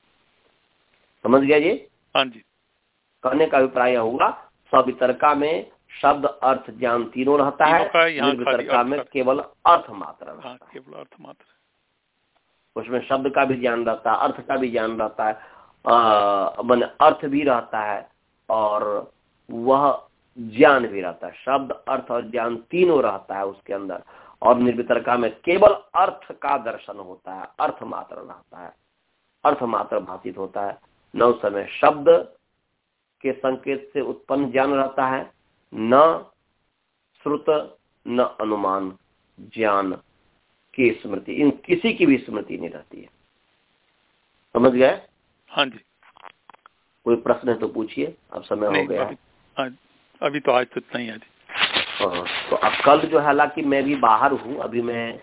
समझ गया जी?
हाँ जी।
कहने का अभिप्राय होगा सवितरका में शब्द अर्थ ज्ञान तीनों रहता है में केवल अर्थ मात्र रहता हाँ,
है। केवल अर्थ मात्र।
उसमें शब्द का भी ज्ञान रहता है अर्थ का भी ज्ञान रहता है मन अर्थ भी रहता है और वह ज्ञान भी रहता है। शब्द अर्थ और ज्ञान तीनों रहता है उसके अंदर और निर्वितरका में केवल अर्थ का दर्शन होता है अर्थ मात्र रहता है अर्थ मात्र भाषित होता है। न उस समय। शब्द के संकेत से उत्पन्न ज्ञान रहता है। न श्रुत न अनुमान ज्ञान की स्मृति। इन किसी की भी स्मृति नहीं रहती है। समझ गए?
हाँ जी।
कोई प्रश्न है तो पूछिए। अब समय हो गया।
अभी, हाँ, अभी तो आज तो इतना ही है
हाँ, तो अब कल जो है हालाँकि मैं भी बाहर हूँ। अभी मैं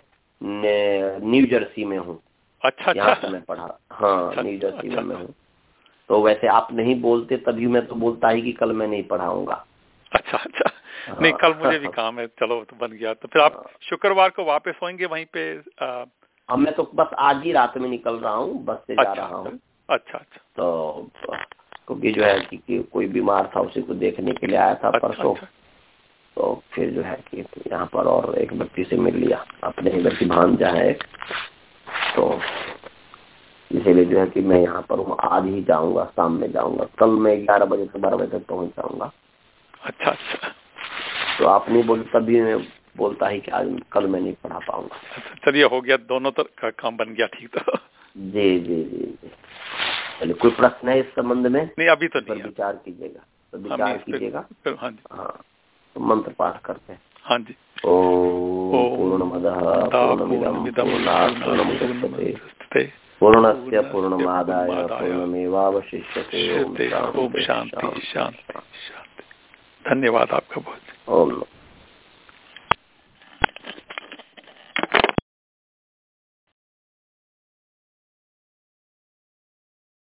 न्यू जर्सी में हूँ।
अच्छा
यहाँ
अच्छा।
से मैं पढ़ा हाँ
अच्छा,
न्यू जर्सी
अच्छा,
में मैं हूँ। तो वैसे आप नहीं बोलते तभी मैं तो बोलता ही कि कल मैं नहीं पढ़ाऊँगा।
अच्छा अच्छा। नहीं कल मुझे भी काम है चलो तो बन गया। तो फिर आप शुक्रवार को वापस होंगे वहीं पे आ,
मैं तो बस आज ही रात में निकल रहा हूँ बस से अच्छा, जा
अच्छा
रहा हूँ।
अच्छा अच्छा
तो क्योंकि जो है कि, कि कोई बीमार था उसी को देखने के लिए आया था
अच्छा
परसों।
अच्छा।
तो फिर जो है कि यहाँ पर और एक व्यक्ति से मिल लिया अपने इधर की भांजा है तो इसीलिए जो है कि मैं यहाँ पर हूँ आज ही जाऊँगा शाम में जाऊँगा। कल मैं ग्यारह बजे से बारह बजे तक पहुँच जाऊँगा।
अच्छा अच्छा।
तो आप नहीं बोले तभी मैं बोलता ही कि आज कल मैं नहीं पढ़ा पाऊँगा।
अच्छा, चलिए हो गया दोनों तरह का काम बन गया ठीक तो।
जी जी जी जी। चलिए कोई प्रश्न है इस संबंध में?
नहीं अभी तो नहीं
विचार कीजिएगा तो विचार कीजिएगा।
हाँ जी।
हाँ तो मंत्र पाठ करते हैं।
हाँ जी।
पूर्णमदः
पूर्णमिदं
पूर्णस्य पूर्णमादाय पूर्णमेवावशिष्यते।
ओम शांति शांति शांति धन्यवाद आपका बहुत।
ओम